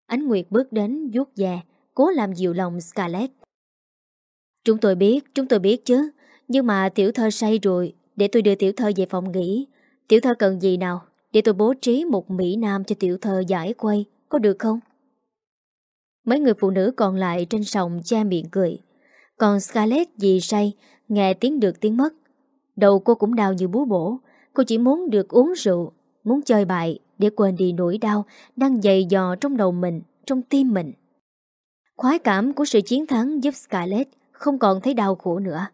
Ánh Nguyệt bước đến vuốt ve, cố làm dịu lòng Scarlett. Chúng tôi biết, chúng tôi biết chứ, nhưng mà tiểu thơ say rồi, để tôi đưa tiểu thơ về phòng nghỉ. Tiểu thơ cần gì nào, để tôi bố trí một Mỹ Nam cho tiểu thơ giải quay, có được không? Mấy người phụ nữ còn lại trên sòng che miệng cười. Còn Scarlett vì say, nghe tiếng được tiếng mất. Đầu cô cũng đau như búa bổ, cô chỉ muốn được uống rượu, muốn chơi bại để quên đi nỗi đau đang dày dò trong đầu mình, trong tim mình. Khoái cảm của sự chiến thắng giúp Scarlett không còn thấy đau khổ nữa.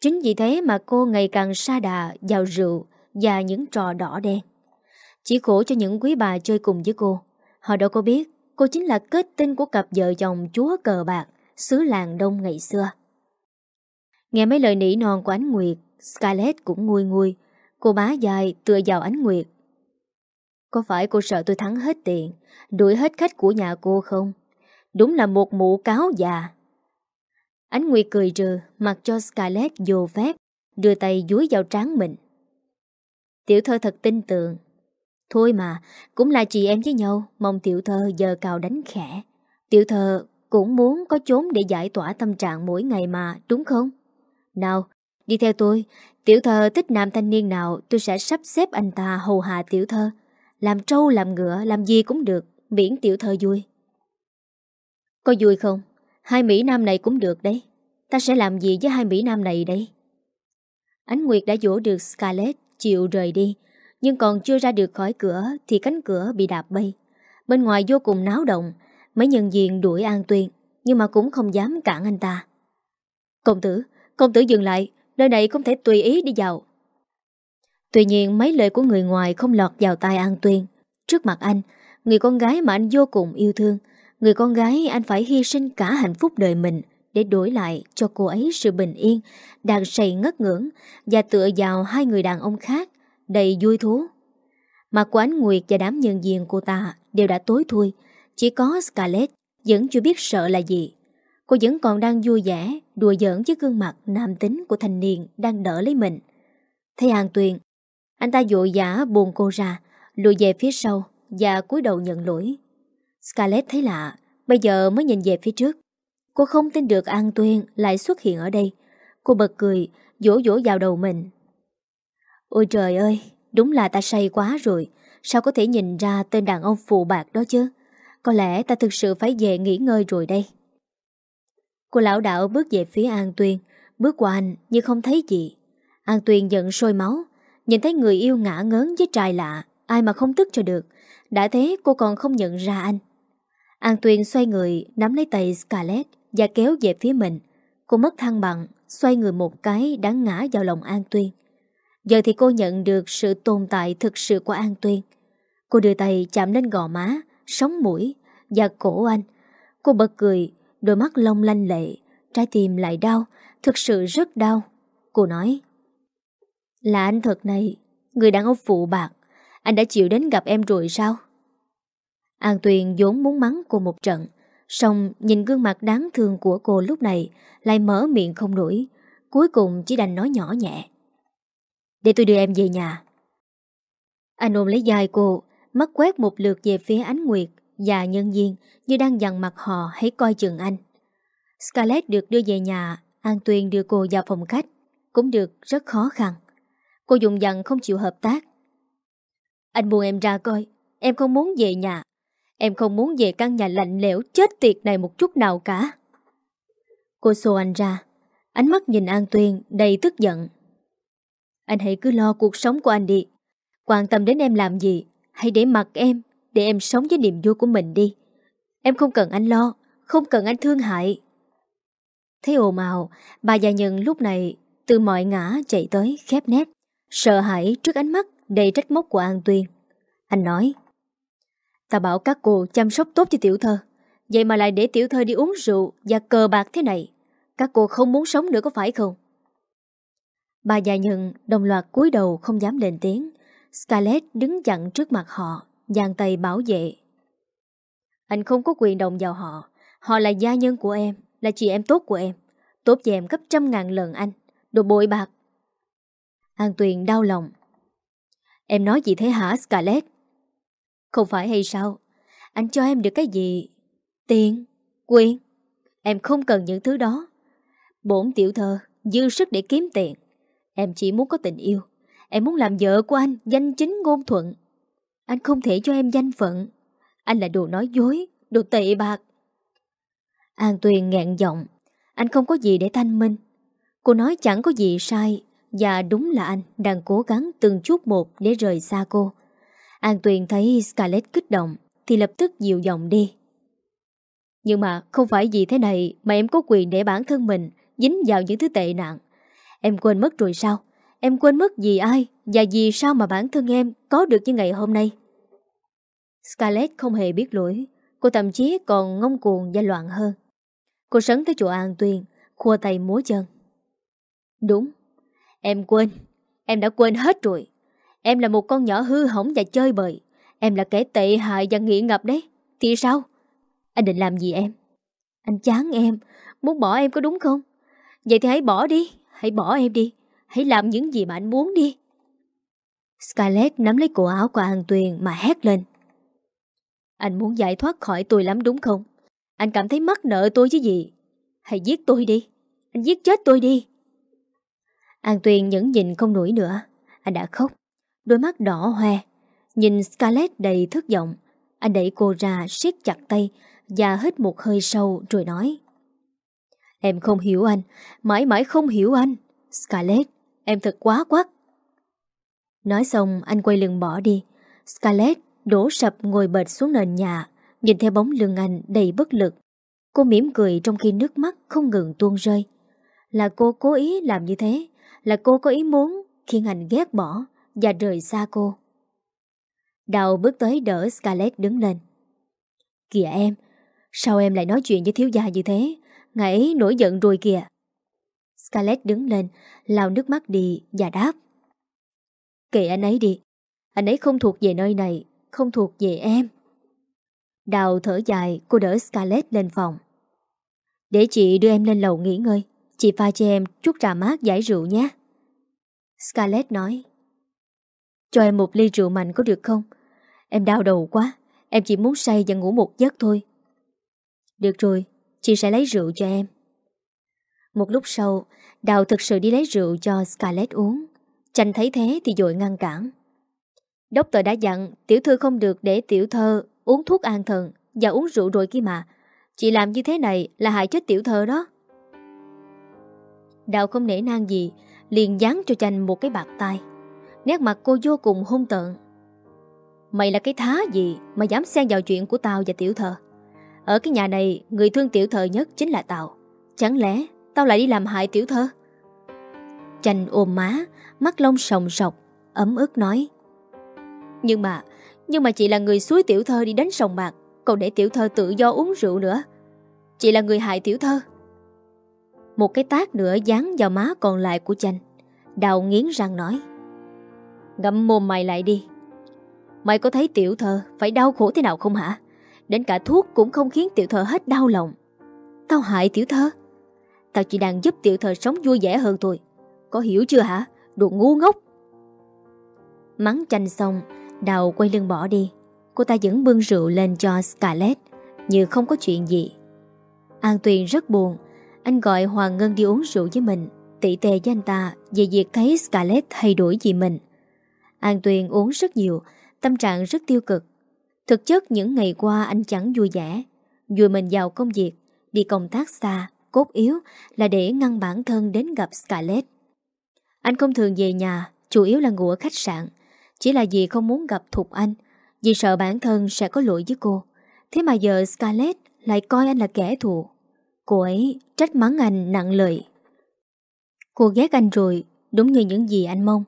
Chính vì thế mà cô ngày càng sa đà vào rượu và những trò đỏ đen. Chỉ khổ cho những quý bà chơi cùng với cô. Họ đâu có biết cô chính là kết tinh của cặp vợ chồng chúa cờ bạc xứ làng đông ngày xưa. Nghe mấy lời nỉ non của ánh Nguyệt, Scarlett cũng nguôi nguôi. Cô bá dài tựa vào ánh Nguyệt có phải cô sợ tôi thắng hết tiền Đuổi hết khách của nhà cô không Đúng là một mụ cáo già Ánh Nguyệt cười trừ Mặc cho Scarlett dồ phép Đưa tay dúi vào trán mình. Tiểu thơ thật tin tưởng. Thôi mà, Cũng là chị em với nhau, Mong tiểu thơ giờ cào đánh khẽ. Tiểu thơ cũng muốn có chốn để giải tỏa tâm trạng mỗi ngày mà, Đúng không? Nào, đi theo tôi. Tiểu thơ thích nam thanh niên nào, Tôi sẽ sắp xếp anh ta hầu hạ tiểu thơ. Làm trâu, làm ngựa, Làm gì cũng được, Miễn tiểu thơ vui. Có vui không? Hai Mỹ Nam này cũng được đấy. Ta sẽ làm gì với hai Mỹ Nam này đây? Ánh Nguyệt đã dỗ được Scarlett Chịu rời đi. Nhưng còn chưa ra được khỏi cửa Thì cánh cửa bị đạp bay. Bên ngoài vô cùng náo động. Mấy nhân viên đuổi An Tuyên Nhưng mà cũng không dám cản anh ta. Công tử, công tử dừng lại. Nơi này không thể tùy ý đi vào. Tuy nhiên mấy lời của người ngoài không lọt vào tai An Tuyên. Trước mặt anh, người con gái mà anh vô cùng yêu thương, người con gái anh phải hy sinh cả hạnh phúc đời mình để đổi lại cho cô ấy sự bình yên, đang say ngất ngưỡng và tựa vào hai người đàn ông khác, đầy vui thú. Mặt của anh Nguyệt và đám nhân viên cô ta đều đã tối thui, chỉ có Scarlett vẫn chưa biết sợ là gì. Cô vẫn còn đang vui vẻ, đùa giỡn với gương mặt nam tính của thanh niên đang đỡ lấy mình. Thấy An Tuyền, anh ta vội giả buồn cô ra Lùi về phía sau Và cúi đầu nhận lỗi Scarlett thấy lạ, Bây giờ mới nhìn về phía trước. Cô không tin được An Tuyên lại xuất hiện ở đây. Cô bật cười, Vỗ vỗ vào đầu mình. Ôi trời ơi, Đúng là ta say quá rồi. Sao có thể nhìn ra tên đàn ông phụ bạc đó chứ? Có lẽ ta thực sự phải về nghỉ ngơi rồi đây. Cô lão đạo bước về phía An Tuyên. Bước qua anh, nhưng không thấy gì. An Tuyên giận sôi máu. Nhìn thấy người yêu ngã ngớn với trai lạ, Ai mà không tức cho được. Đã thế cô còn không nhận ra anh. An Tuyền xoay người Nắm lấy tay Scarlett Và kéo về phía mình Cô mất thăng bằng xoay người một cái đã ngã vào lòng An Tuyên. Giờ thì cô nhận được sự tồn tại thực sự của An Tuyên. Cô đưa tay chạm lên gò má, sống mũi và cổ anh. Cô bật cười, đôi mắt long lanh lệ, trái tim lại đau, thực sự rất đau. Cô nói Là anh thật này, người đàn ông phụ bạc, anh đã chịu đến gặp em rồi sao? An Tuyền vốn muốn mắng cô một trận, xong nhìn gương mặt đáng thương của cô lúc này lại mở miệng không nổi, cuối cùng chỉ đành nói nhỏ nhẹ. Để tôi đưa em về nhà. Anh ôm lấy dài cô, mắt quét một lượt về phía ánh nguyệt và nhân viên như đang dằn mặt họ hãy coi chừng anh. Scarlett được đưa về nhà, An Tuyền đưa cô vào phòng khách, cũng được rất khó khăn. Cô dùng dặn không chịu hợp tác. Anh buồn em ra coi, em không muốn về nhà. Em không muốn về căn nhà lạnh lẽo chết tiệt này một chút nào cả. Cô xô anh ra, ánh mắt nhìn An Tuyên đầy tức giận. Anh hãy cứ lo cuộc sống của anh đi. Quan tâm đến em làm gì, hãy để mặc em, để em sống với niềm vui của mình đi. Em không cần anh lo, không cần anh thương hại. Thấy ồn ào, bà già nhân lúc này từ mọi ngã chạy tới khép nét, sợ hãi trước ánh mắt đầy trách móc của An Tuyên. Anh nói, ta bảo các cô chăm sóc tốt cho tiểu thơ, vậy mà lại để tiểu thơ đi uống rượu và cờ bạc thế này. Các cô không muốn sống nữa có phải không? Bà già nhân đồng loạt cúi đầu không dám lên tiếng. Scarlett đứng chặn trước mặt họ, giang tay bảo vệ. Anh không có quyền động vào họ. Họ là gia nhân của em, là chị em tốt của em. Tốt cho em gấp trăm ngàn lần anh. Đồ bội bạc. An Tuyền đau lòng. Em nói gì thế hả Scarlett? Không phải hay sao? Anh cho em được cái gì? Tiền? Quyền? Em không cần những thứ đó. Bổn tiểu thơ, dư sức để kiếm tiền. Em chỉ muốn có tình yêu. Em muốn làm vợ của anh, danh chính ngôn thuận. Anh không thể cho em danh phận. Anh là đồ nói dối, đồ tệ bạc. An Tuyền ngẹn giọng. Anh không có gì để thanh minh. Cô nói chẳng có gì sai và đúng là anh đang cố gắng từng chút một để rời xa cô. An Tuyền thấy Scarlett kích động thì lập tức dịu giọng đi. Nhưng mà không phải vì thế này mà em có quyền để bản thân mình dính vào những thứ tệ nạn. Em quên mất rồi sao? Em quên mất vì ai và vì sao mà bản thân em có được như ngày hôm nay? Scarlett không hề biết lỗi. Cô thậm chí còn ngông cuồng và loạn hơn. Cô sấn tới chỗ An Tuyền, khua tay múa chân. Đúng, em quên. Em đã quên hết rồi. Em là một con nhỏ hư hỏng và chơi bời. Em là kẻ tệ hại và nghiện ngập đấy. Thì sao? Anh định làm gì em? Anh chán em, muốn bỏ em có đúng không? Vậy thì hãy bỏ đi, hãy bỏ em đi. Hãy làm những gì mà anh muốn đi. Scarlett nắm lấy cổ áo của An Tuyền mà hét lên. Anh muốn giải thoát khỏi tôi lắm đúng không? Anh cảm thấy mắc nợ tôi chứ gì? Hãy giết tôi đi. Anh giết chết tôi đi. An Tuyền nhẫn nhịn không nổi nữa. Anh đã khóc. Đôi mắt đỏ hoe. Nhìn Scarlett đầy thất vọng. Anh đẩy cô ra siết chặt tay và hít một hơi sâu rồi nói. Em không hiểu anh. Mãi mãi không hiểu anh. Scarlett, em thật quá quắc. Nói xong anh quay lưng bỏ đi. Scarlett đổ sập ngồi bệt xuống nền nhà, nhìn theo bóng lưng anh đầy bất lực. Cô mỉm cười trong khi nước mắt không ngừng tuôn rơi. Là cô cố ý làm như thế, là cô có ý muốn khiến anh ghét bỏ và rời xa cô. Đào bước tới đỡ Scarlett đứng lên. Kìa em, sao em lại nói chuyện với thiếu gia như thế? Ngài ấy nổi giận rồi kìa. Scarlett đứng lên, lau nước mắt đi và đáp. Kệ anh ấy đi. Anh ấy không thuộc về nơi này, không thuộc về em. Đào thở dài, cô đỡ Scarlett lên phòng. Để chị đưa em lên lầu nghỉ ngơi. Chị pha cho em chút trà mát giải rượu nhé. Scarlett nói. Cho em một ly rượu mạnh có được không? Em đau đầu quá. Em chỉ muốn say và ngủ một giấc thôi. Được rồi, chị sẽ lấy rượu cho em. Một lúc sau, Đào thực sự đi lấy rượu cho Scarlett uống. Chanh thấy thế thì dội ngăn cản. Đốc tờ đã dặn tiểu thư không được để tiểu thơ uống thuốc an thần và uống rượu rồi kia mà. Chị làm như thế này là hại chết tiểu thơ đó. Đào không nể nang gì, liền dán cho Chanh một cái bạc tay. Nét mặt cô vô cùng hung tợn. Mày là cái thá gì mà dám xen vào chuyện của tao và tiểu thơ? Ở cái nhà này, người thương tiểu thơ nhất chính là tao. Chẳng lẽ tao lại đi làm hại tiểu thơ? Chanh ôm má Mắt lông sòng sọc Ấm ức nói Nhưng mà Nhưng mà chị là người suối tiểu thơ đi đánh sòng bạc Còn để tiểu thơ tự do uống rượu nữa Chị là người hại tiểu thơ Một cái tác nữa dán vào má còn lại của Chanh Đào nghiến răng nói Ngậm mồm mày lại đi. Mày có thấy tiểu thơ Phải đau khổ thế nào không hả? Đến cả thuốc cũng không khiến tiểu thơ hết đau lòng. Tao hại tiểu thơ Tao chỉ đang giúp tiểu thơ sống vui vẻ hơn thôi. Có hiểu chưa hả? Đồ ngu ngốc. Mắng chanh xong, Đào quay lưng bỏ đi. Cô ta vẫn bưng rượu lên cho Scarlett, Như không có chuyện gì. An Tuyền rất buồn. Anh gọi Hoàng Ngân đi uống rượu với mình. Tị tề với anh ta Về việc thấy Scarlett thay đổi gì mình. An Tuyền uống rất nhiều, Tâm trạng rất tiêu cực. Thực chất những ngày qua anh chẳng vui vẻ. Vui mình vào công việc, Đi công tác xa, Cốt yếu là để ngăn bản thân đến gặp Scarlett. Anh không thường về nhà, Chủ yếu là ngủ ở khách sạn. Chỉ là vì không muốn gặp Thục Anh, Vì sợ bản thân sẽ có lỗi với cô. Thế mà giờ Scarlett lại coi anh là kẻ thù. Cô ấy trách mắng anh nặng lời. Cô ghét anh rồi, Đúng như những gì anh mong.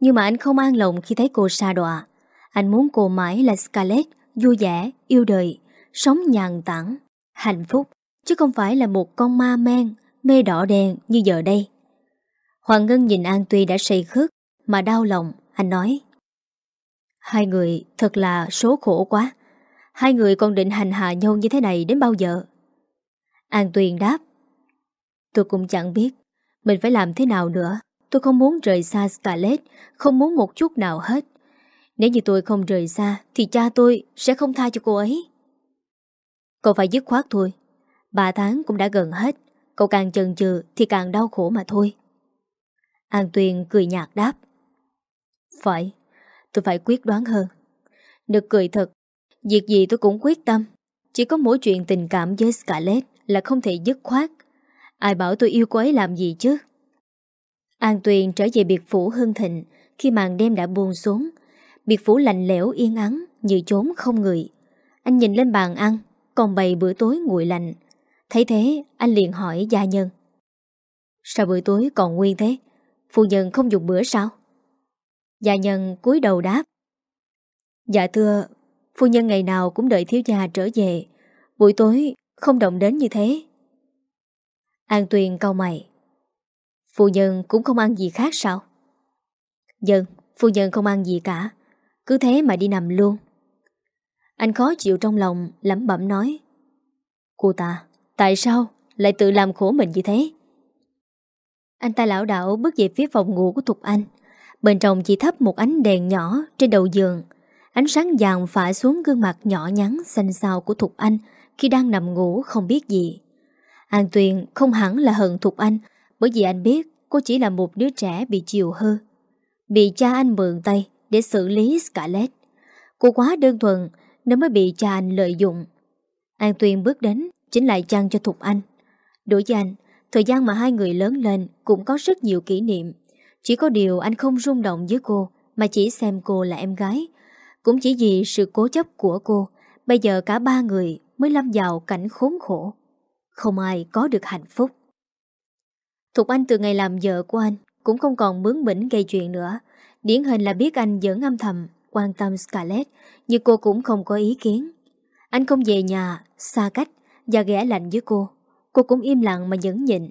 Nhưng mà anh không an lòng khi thấy cô xa đọa. Anh muốn cô mãi là Scarlett Vui vẻ, yêu đời Sống nhàn tản, hạnh phúc Chứ không phải là một con ma men Mê đỏ đen như giờ đây. Hoàng Ngân nhìn An Tuy đã say khước Mà đau lòng Anh nói. Hai người thật là số khổ quá. Hai người còn định hành hạ nhau như thế này đến bao giờ? An Tuyền đáp. Tôi cũng chẳng biết Mình phải làm thế nào nữa. Tôi không muốn rời xa Scarlett, Không muốn một chút nào hết. Nếu như tôi không rời xa, Thì cha tôi sẽ không tha cho cô ấy. Cậu phải dứt khoát thôi. Ba tháng cũng đã gần hết, Cậu càng chần chừ thì càng đau khổ mà thôi. An Tuyền cười nhạt đáp. Phải, Tôi phải quyết đoán hơn. Được cười thật, Việc gì tôi cũng quyết tâm. Chỉ có mỗi chuyện tình cảm với Scarlett Là không thể dứt khoát. Ai bảo tôi yêu cô ấy làm gì chứ? An Tuyền trở về biệt phủ Hưng Thịnh Khi màn đêm đã buông xuống. Biệt phủ lạnh lẽo, yên ắng, Như chốn không người. Anh nhìn lên bàn ăn, Còn bày bữa tối nguội lạnh. Thấy thế, anh liền hỏi gia nhân. Sao bữa tối còn nguyên thế? Phu nhân không dùng bữa sao? Gia nhân cúi đầu đáp. Dạ thưa, Phu nhân ngày nào cũng đợi thiếu gia trở về. Buổi tối không động đến như thế. An Tuyền cau mày. Phu nhân cũng không ăn gì khác sao? Dân, Phu nhân không ăn gì cả. Cứ thế mà đi nằm luôn. Anh khó chịu trong lòng, lẩm bẩm nói. Cô ta, Tại sao lại tự làm khổ mình như thế? Anh ta lão đảo bước về phía phòng ngủ của Thục Anh. Bên trong chỉ thấp một ánh đèn nhỏ trên đầu giường. Ánh sáng vàng phả xuống gương mặt nhỏ nhắn xanh xao của Thục Anh khi đang nằm ngủ không biết gì. An Tuyền không hẳn là hận Thục Anh bởi vì anh biết cô chỉ là một đứa trẻ bị chiều hư. Bị cha anh mượn tay để xử lý Scarlett. Cô quá đơn thuần nên mới bị cha anh lợi dụng. An tuyên bước đến chính lại chăn cho Thục Anh. Đối với anh, thời gian mà hai người lớn lên cũng có rất nhiều kỷ niệm. Chỉ có điều anh không rung động với cô mà chỉ xem cô là em gái. Cũng chỉ vì sự cố chấp của cô, bây giờ cả ba người mới lâm vào cảnh khốn khổ. Không ai có được hạnh phúc. Thục Anh từ ngày làm vợ của anh cũng không còn bướng bỉnh gây chuyện nữa. Điển hình là biết anh vẫn âm thầm, quan tâm Scarlett, nhưng cô cũng không có ý kiến. Anh không về nhà, xa cách và ghẻ lạnh với cô. Cô cũng im lặng mà nhẫn nhịn.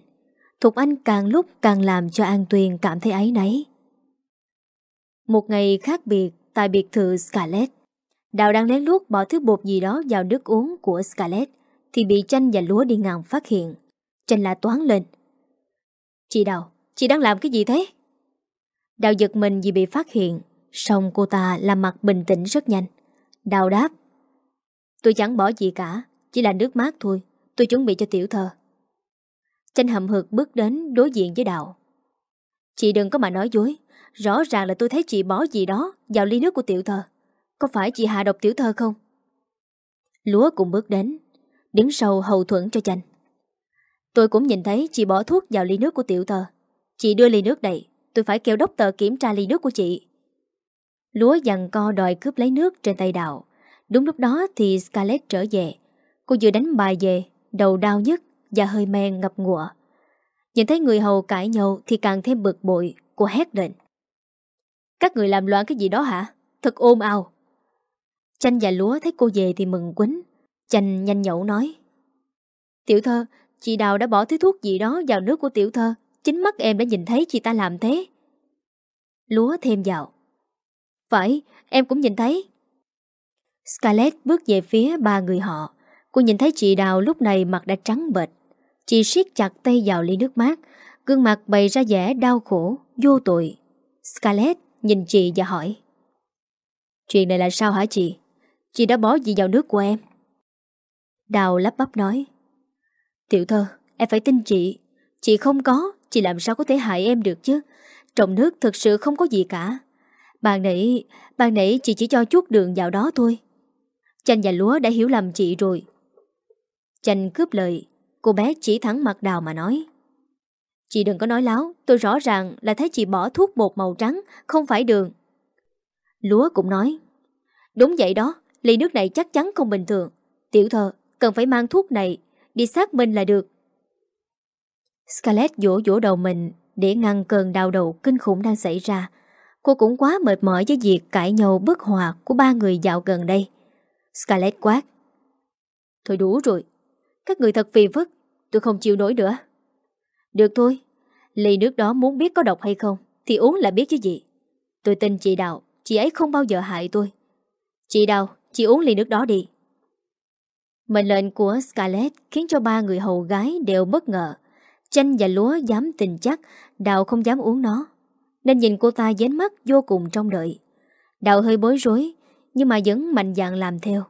Thục Anh càng lúc càng làm cho An Tuyền cảm thấy ấy nấy. Một ngày khác biệt tại biệt thự Scarlett. Đào đang lén lút bỏ thứ bột gì đó vào nước uống của Scarlett thì bị chanh và lúa đi ngang phát hiện. Chanh la toán lên. Chị Đào, chị đang làm cái gì thế? Đào giật mình vì bị phát hiện, xong cô ta làm mặt bình tĩnh rất nhanh. Đào đáp. Tôi chẳng bỏ gì cả, chỉ là nước mát thôi, tôi chuẩn bị cho tiểu thơ. Chanh hậm hực bước đến đối diện với Đào. Chị đừng có mà nói dối, rõ ràng là tôi thấy chị bỏ gì đó vào ly nước của tiểu thơ. Có phải chị hạ độc tiểu thơ không? Lúa cũng bước đến, đứng sau hầu thuẫn cho chanh. Tôi cũng nhìn thấy chị bỏ thuốc vào ly nước của tiểu tờ. Chị đưa ly nước này, tôi phải kêu đốc tờ kiểm tra ly nước của chị. Lúa dằn co đòi cướp lấy nước trên tay đạo. Đúng lúc đó thì Scarlett trở về. Cô vừa đánh bài về, đầu đau nhất và hơi men ngập ngụa. Nhìn thấy người hầu cãi nhau Thì càng thêm bực bội Cô hét lên Các người làm loạn cái gì đó hả Thật ôm ào Chanh và lúa thấy cô về thì mừng quýnh Chanh nhanh nhậu nói Tiểu thơ Chị Đào đã bỏ thứ thuốc gì đó vào nước của tiểu thơ, Chính mắt em đã nhìn thấy chị ta làm thế. Lúa thêm vào. Phải, em cũng nhìn thấy. Scarlett bước về phía ba người họ. Cô nhìn thấy chị Đào lúc này mặt đã trắng bệch. Chị siết chặt tay vào ly nước mát. Gương mặt bày ra vẻ đau khổ, Vô tội. Scarlett nhìn chị và hỏi. Chuyện này là sao hả chị? Chị đã bỏ gì vào nước của em? Đào lắp bắp nói. Tiểu thơ, em phải tin chị. Chị không có, Chị làm sao có thể hại em được chứ? Trong nước thực sự không có gì cả. Bạn nãy Bạn nãy chị chỉ cho chút đường vào đó thôi. Chanh và lúa đã hiểu lầm chị rồi. Chanh cướp lời, Cô bé chỉ thẳng mặt đào mà nói. Chị đừng có nói láo, Tôi rõ ràng là thấy chị bỏ thuốc bột màu trắng, Không phải đường. Lúa cũng nói. Đúng vậy đó, Ly nước này chắc chắn không bình thường. Tiểu thơ, cần phải mang thuốc này Đi xác minh là được Scarlett vỗ vỗ đầu mình Để ngăn cơn đau đầu kinh khủng đang xảy ra Cô cũng quá mệt mỏi với việc cãi nhau bất hòa của ba người dạo gần đây. Scarlett quát. Thôi đủ rồi. Các người thật phiền phức. Tôi không chịu nổi nữa. Được thôi. Ly nước đó muốn biết có độc hay không thì uống là biết chứ gì. Tôi tin chị Đào. Chị ấy không bao giờ hại tôi. Chị Đào, chị uống ly nước đó đi. Mệnh lệnh của Scarlett khiến cho ba người hầu gái đều bất ngờ. Chanh và lúa dám tình chắc Đào không dám uống nó. Nên nhìn cô ta dán mắt vô cùng trong đợi. Đào hơi bối rối nhưng mà vẫn mạnh dạn làm theo.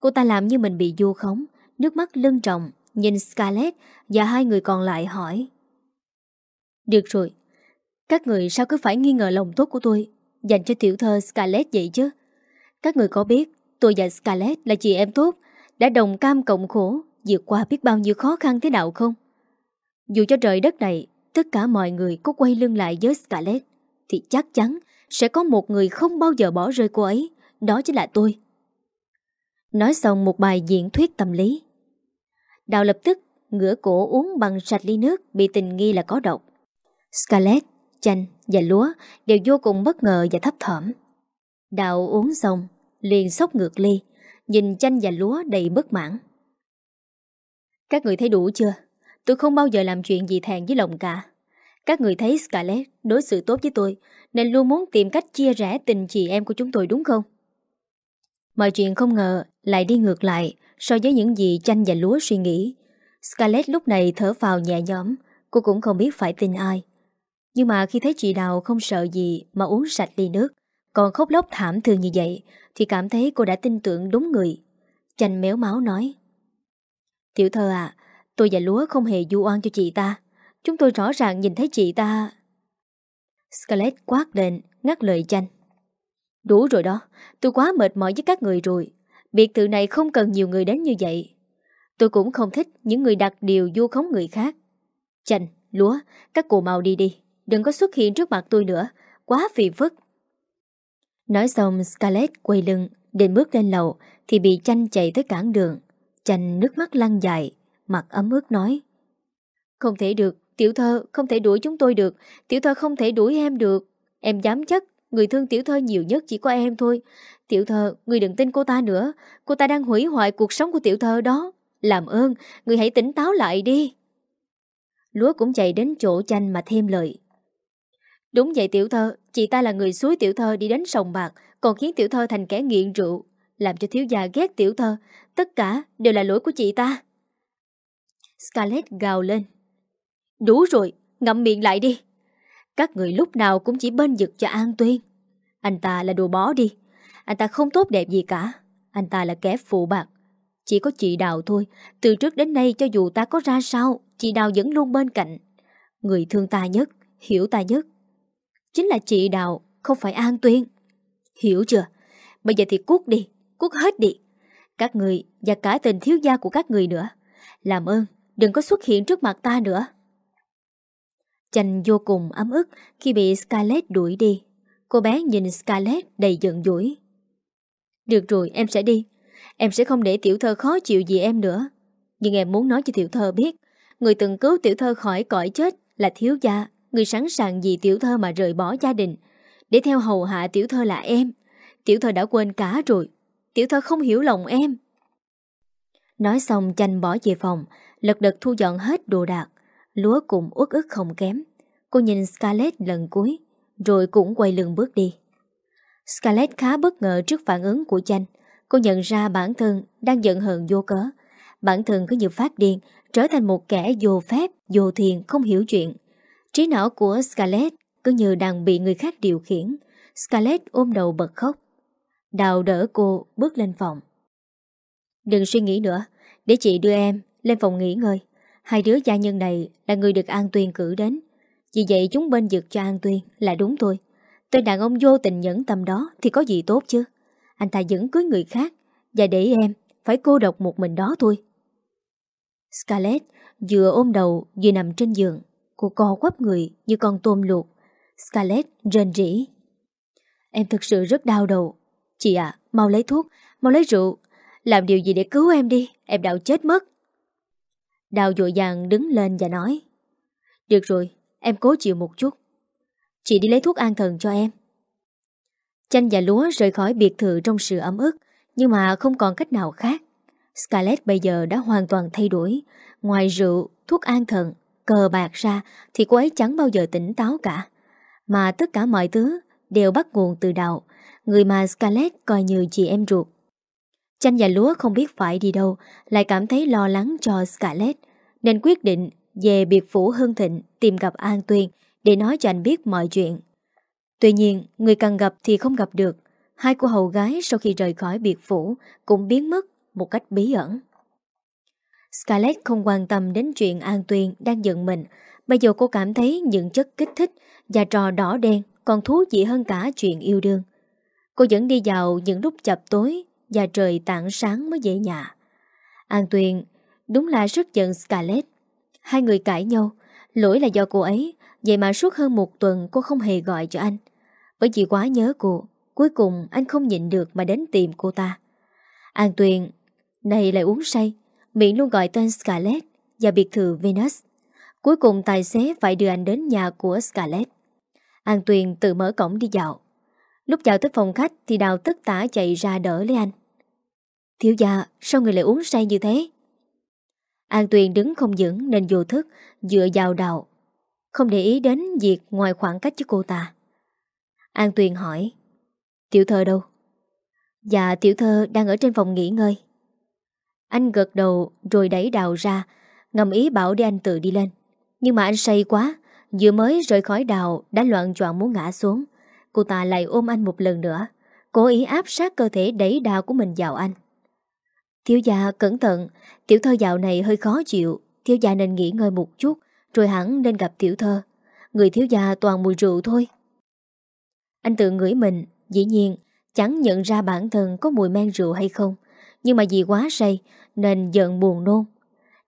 Cô ta làm như mình bị du khống, nước mắt lưng trọng, nhìn Scarlett và hai người còn lại hỏi. Được rồi, các người sao cứ phải nghi ngờ lòng tốt của tôi dành cho tiểu thơ Scarlett vậy chứ? Các người có biết tôi và Scarlett là chị em tốt, đã đồng cam cộng khổ, vượt qua biết bao nhiêu khó khăn thế nào không? Dù cho trời đất này, tất cả mọi người có quay lưng lại với Scarlett, thì chắc chắn sẽ có một người không bao giờ bỏ rơi cô ấy. Đó chính là tôi Nói xong một bài diễn thuyết tâm lý Đào lập tức ngửa cổ uống bằng sạch ly nước Bị tình nghi là có độc Scarlett, chanh và lúa Đều vô cùng bất ngờ và thấp thỏm Đào uống xong Liền sốc ngược ly Nhìn chanh và lúa đầy bất mãn Các người thấy đủ chưa Tôi không bao giờ làm chuyện gì thèn với lòng cả Các người thấy Scarlett đối xử tốt với tôi Nên luôn muốn tìm cách chia rẽ tình chị em của chúng tôi đúng không Mọi chuyện không ngờ lại đi ngược lại so với những gì chanh và lúa suy nghĩ. Scarlett lúc này thở vào nhẹ nhõm, cô cũng không biết phải tin ai. Nhưng mà khi thấy chị Đào không sợ gì mà uống sạch ly nước, còn khóc lóc thảm thương như vậy, thì cảm thấy cô đã tin tưởng đúng người. Chanh méo máu nói. Tiểu thơ à, tôi và lúa không hề du oan cho chị ta. Chúng tôi rõ ràng nhìn thấy chị ta... Scarlett quát lên, ngắt lời chanh. Đủ rồi đó, tôi quá mệt mỏi với các người rồi. Biệt thự này không cần nhiều người đến như vậy. Tôi cũng không thích những người đặt điều du khống người khác. Chanh, lúa, các cô mau đi đi. Đừng có xuất hiện trước mặt tôi nữa. Quá phiền phức. Nói xong Scarlett quay lưng, định bước lên lầu thì bị chanh chạy tới cản đường. Chanh nước mắt lăn dài, mặt ấm ướt nói. Không thể được, tiểu thơ không thể đuổi chúng tôi được. Tiểu thơ không thể đuổi em được. Em dám chắc Người thương tiểu thơ nhiều nhất chỉ có em thôi Tiểu thơ, người đừng tin cô ta nữa Cô ta đang hủy hoại cuộc sống của tiểu thơ đó Làm ơn, người hãy tỉnh táo lại đi Lúa cũng chạy đến chỗ chanh mà thêm lời Đúng vậy tiểu thơ Chị ta là người suối tiểu thơ đi đến sòng bạc Còn khiến tiểu thơ thành kẻ nghiện rượu Làm cho thiếu gia ghét tiểu thơ. Tất cả đều là lỗi của chị ta. Scarlett gào lên. Đủ rồi, ngậm miệng lại đi. Các người lúc nào cũng chỉ bên giật cho An Tuyên. Anh ta là đồ bó đi. Anh ta không tốt đẹp gì cả. Anh ta là kẻ phụ bạc. Chỉ có chị Đào thôi. Từ trước đến nay cho dù ta có ra sao Chị Đào vẫn luôn bên cạnh. Người thương ta nhất, hiểu ta nhất. Chính là chị Đào Không phải An Tuyên Hiểu chưa? Bây giờ thì cút đi Cút hết đi Các người và cả tình thiếu gia của các người nữa Làm ơn đừng có xuất hiện trước mặt ta nữa Chanh vô cùng ấm ức khi bị Scarlett đuổi đi. Cô bé nhìn Scarlett đầy giận dỗi. Được rồi, em sẽ đi. Em sẽ không để tiểu thơ khó chịu gì em nữa. Nhưng em muốn nói cho tiểu thơ biết, người từng cứu tiểu thơ khỏi cõi chết là thiếu gia, người sẵn sàng vì tiểu thơ mà rời bỏ gia đình. Để theo hầu hạ tiểu thơ là em. Tiểu thơ đã quên cả rồi. Tiểu thơ không hiểu lòng em. Nói xong chanh bỏ về phòng, lật đật thu dọn hết đồ đạc. Lúa cũng uất ức không kém. Cô nhìn Scarlett lần cuối, rồi cũng quay lưng bước đi. Scarlett khá bất ngờ trước phản ứng của chanh. Cô nhận ra bản thân đang giận hờn vô cớ. Bản thân cứ như phát điên, trở thành một kẻ vô phép, vô thiền, không hiểu chuyện. Trí não của Scarlett cứ như đang bị người khác điều khiển. Scarlett ôm đầu bật khóc. Đào đỡ cô bước lên phòng. Đừng suy nghĩ nữa, để chị đưa em lên phòng nghỉ ngơi. Hai đứa gia nhân này là người được An Tuyên cử đến. Vì vậy chúng bên dực cho An Tuyên là đúng thôi. Tên đàn ông vô tình nhẫn tâm đó thì có gì tốt chứ. Anh ta vẫn cưới người khác và để em phải cô độc một mình đó thôi. Scarlett vừa ôm đầu vừa nằm trên giường. Cô co quắp người như con tôm luộc. Scarlett rên rỉ. Em thực sự rất đau đầu. Chị ạ, mau lấy thuốc, mau lấy rượu. Làm điều gì để cứu em đi, em đau chết mất. Đào dội dàng đứng lên và nói. Được rồi, em cố chịu một chút. Chị đi lấy thuốc an thần cho em. Chanh và lúa rời khỏi biệt thự trong sự ấm ức, nhưng mà không còn cách nào khác. Scarlett bây giờ đã hoàn toàn thay đổi. Ngoài rượu, thuốc an thần, cờ bạc ra thì cô ấy chẳng bao giờ tỉnh táo cả. Mà tất cả mọi thứ đều bắt nguồn từ đạo, người mà Scarlett coi như chị em ruột. Chanh và lúa không biết phải đi đâu, lại cảm thấy lo lắng cho Scarlett, nên quyết định về biệt phủ Hưng Thịnh tìm gặp An Tuyên để nói cho anh biết mọi chuyện. Tuy nhiên, người cần gặp thì không gặp được. Hai cô hầu gái sau khi rời khỏi biệt phủ cũng biến mất một cách bí ẩn. Scarlett không quan tâm đến chuyện An Tuyên đang giận mình. Bây giờ cô cảm thấy những chất kích thích và trò đỏ đen còn thú vị hơn cả chuyện yêu đương. Cô vẫn đi vào những lúc chập tối và trời tảng sáng mới về nhà. An Tuyên đúng là rất giận Scarlett. Hai người cãi nhau, lỗi là do cô ấy, vậy mà suốt hơn một tuần cô không hề gọi cho anh. Bởi vì quá nhớ cô, cuối cùng anh không nhịn được mà đến tìm cô ta. An Tuyền Này lại uống say Miệng luôn gọi tên Scarlett Và biệt thự Venus. Cuối cùng tài xế phải đưa anh đến nhà của Scarlett. An Tuyền tự mở cổng đi dạo. Lúc vào tới phòng khách Thì đào tất tả chạy ra đỡ lấy anh. Thiếu gia, Sao người lại uống say như thế? An Tuyền đứng không vững Nên vô thức dựa vào đào. Không để ý đến việc ngoài khoảng cách với cô ta. An Tuyền hỏi, Tiểu thơ đâu? Dạ tiểu thơ đang ở trên phòng nghỉ ngơi. Anh gật đầu rồi đẩy đào ra, Ngầm ý bảo để anh tự đi lên. Nhưng mà anh say quá, Vừa mới rời khỏi đào Đã loạn choạng muốn ngã xuống. Cô ta lại ôm anh một lần nữa, Cố ý áp sát cơ thể đẩy đào của mình vào anh. Thiếu gia, cẩn thận, Tiểu thơ dạo này hơi khó chịu, Thiếu gia nên nghỉ ngơi một chút, Rồi hẳn nên gặp tiểu thơ. Người thiếu gia toàn mùi rượu thôi. Anh tự ngửi mình, Dĩ nhiên, Chẳng nhận ra bản thân có mùi men rượu hay không. Nhưng mà vì quá say Nên giận buồn nôn.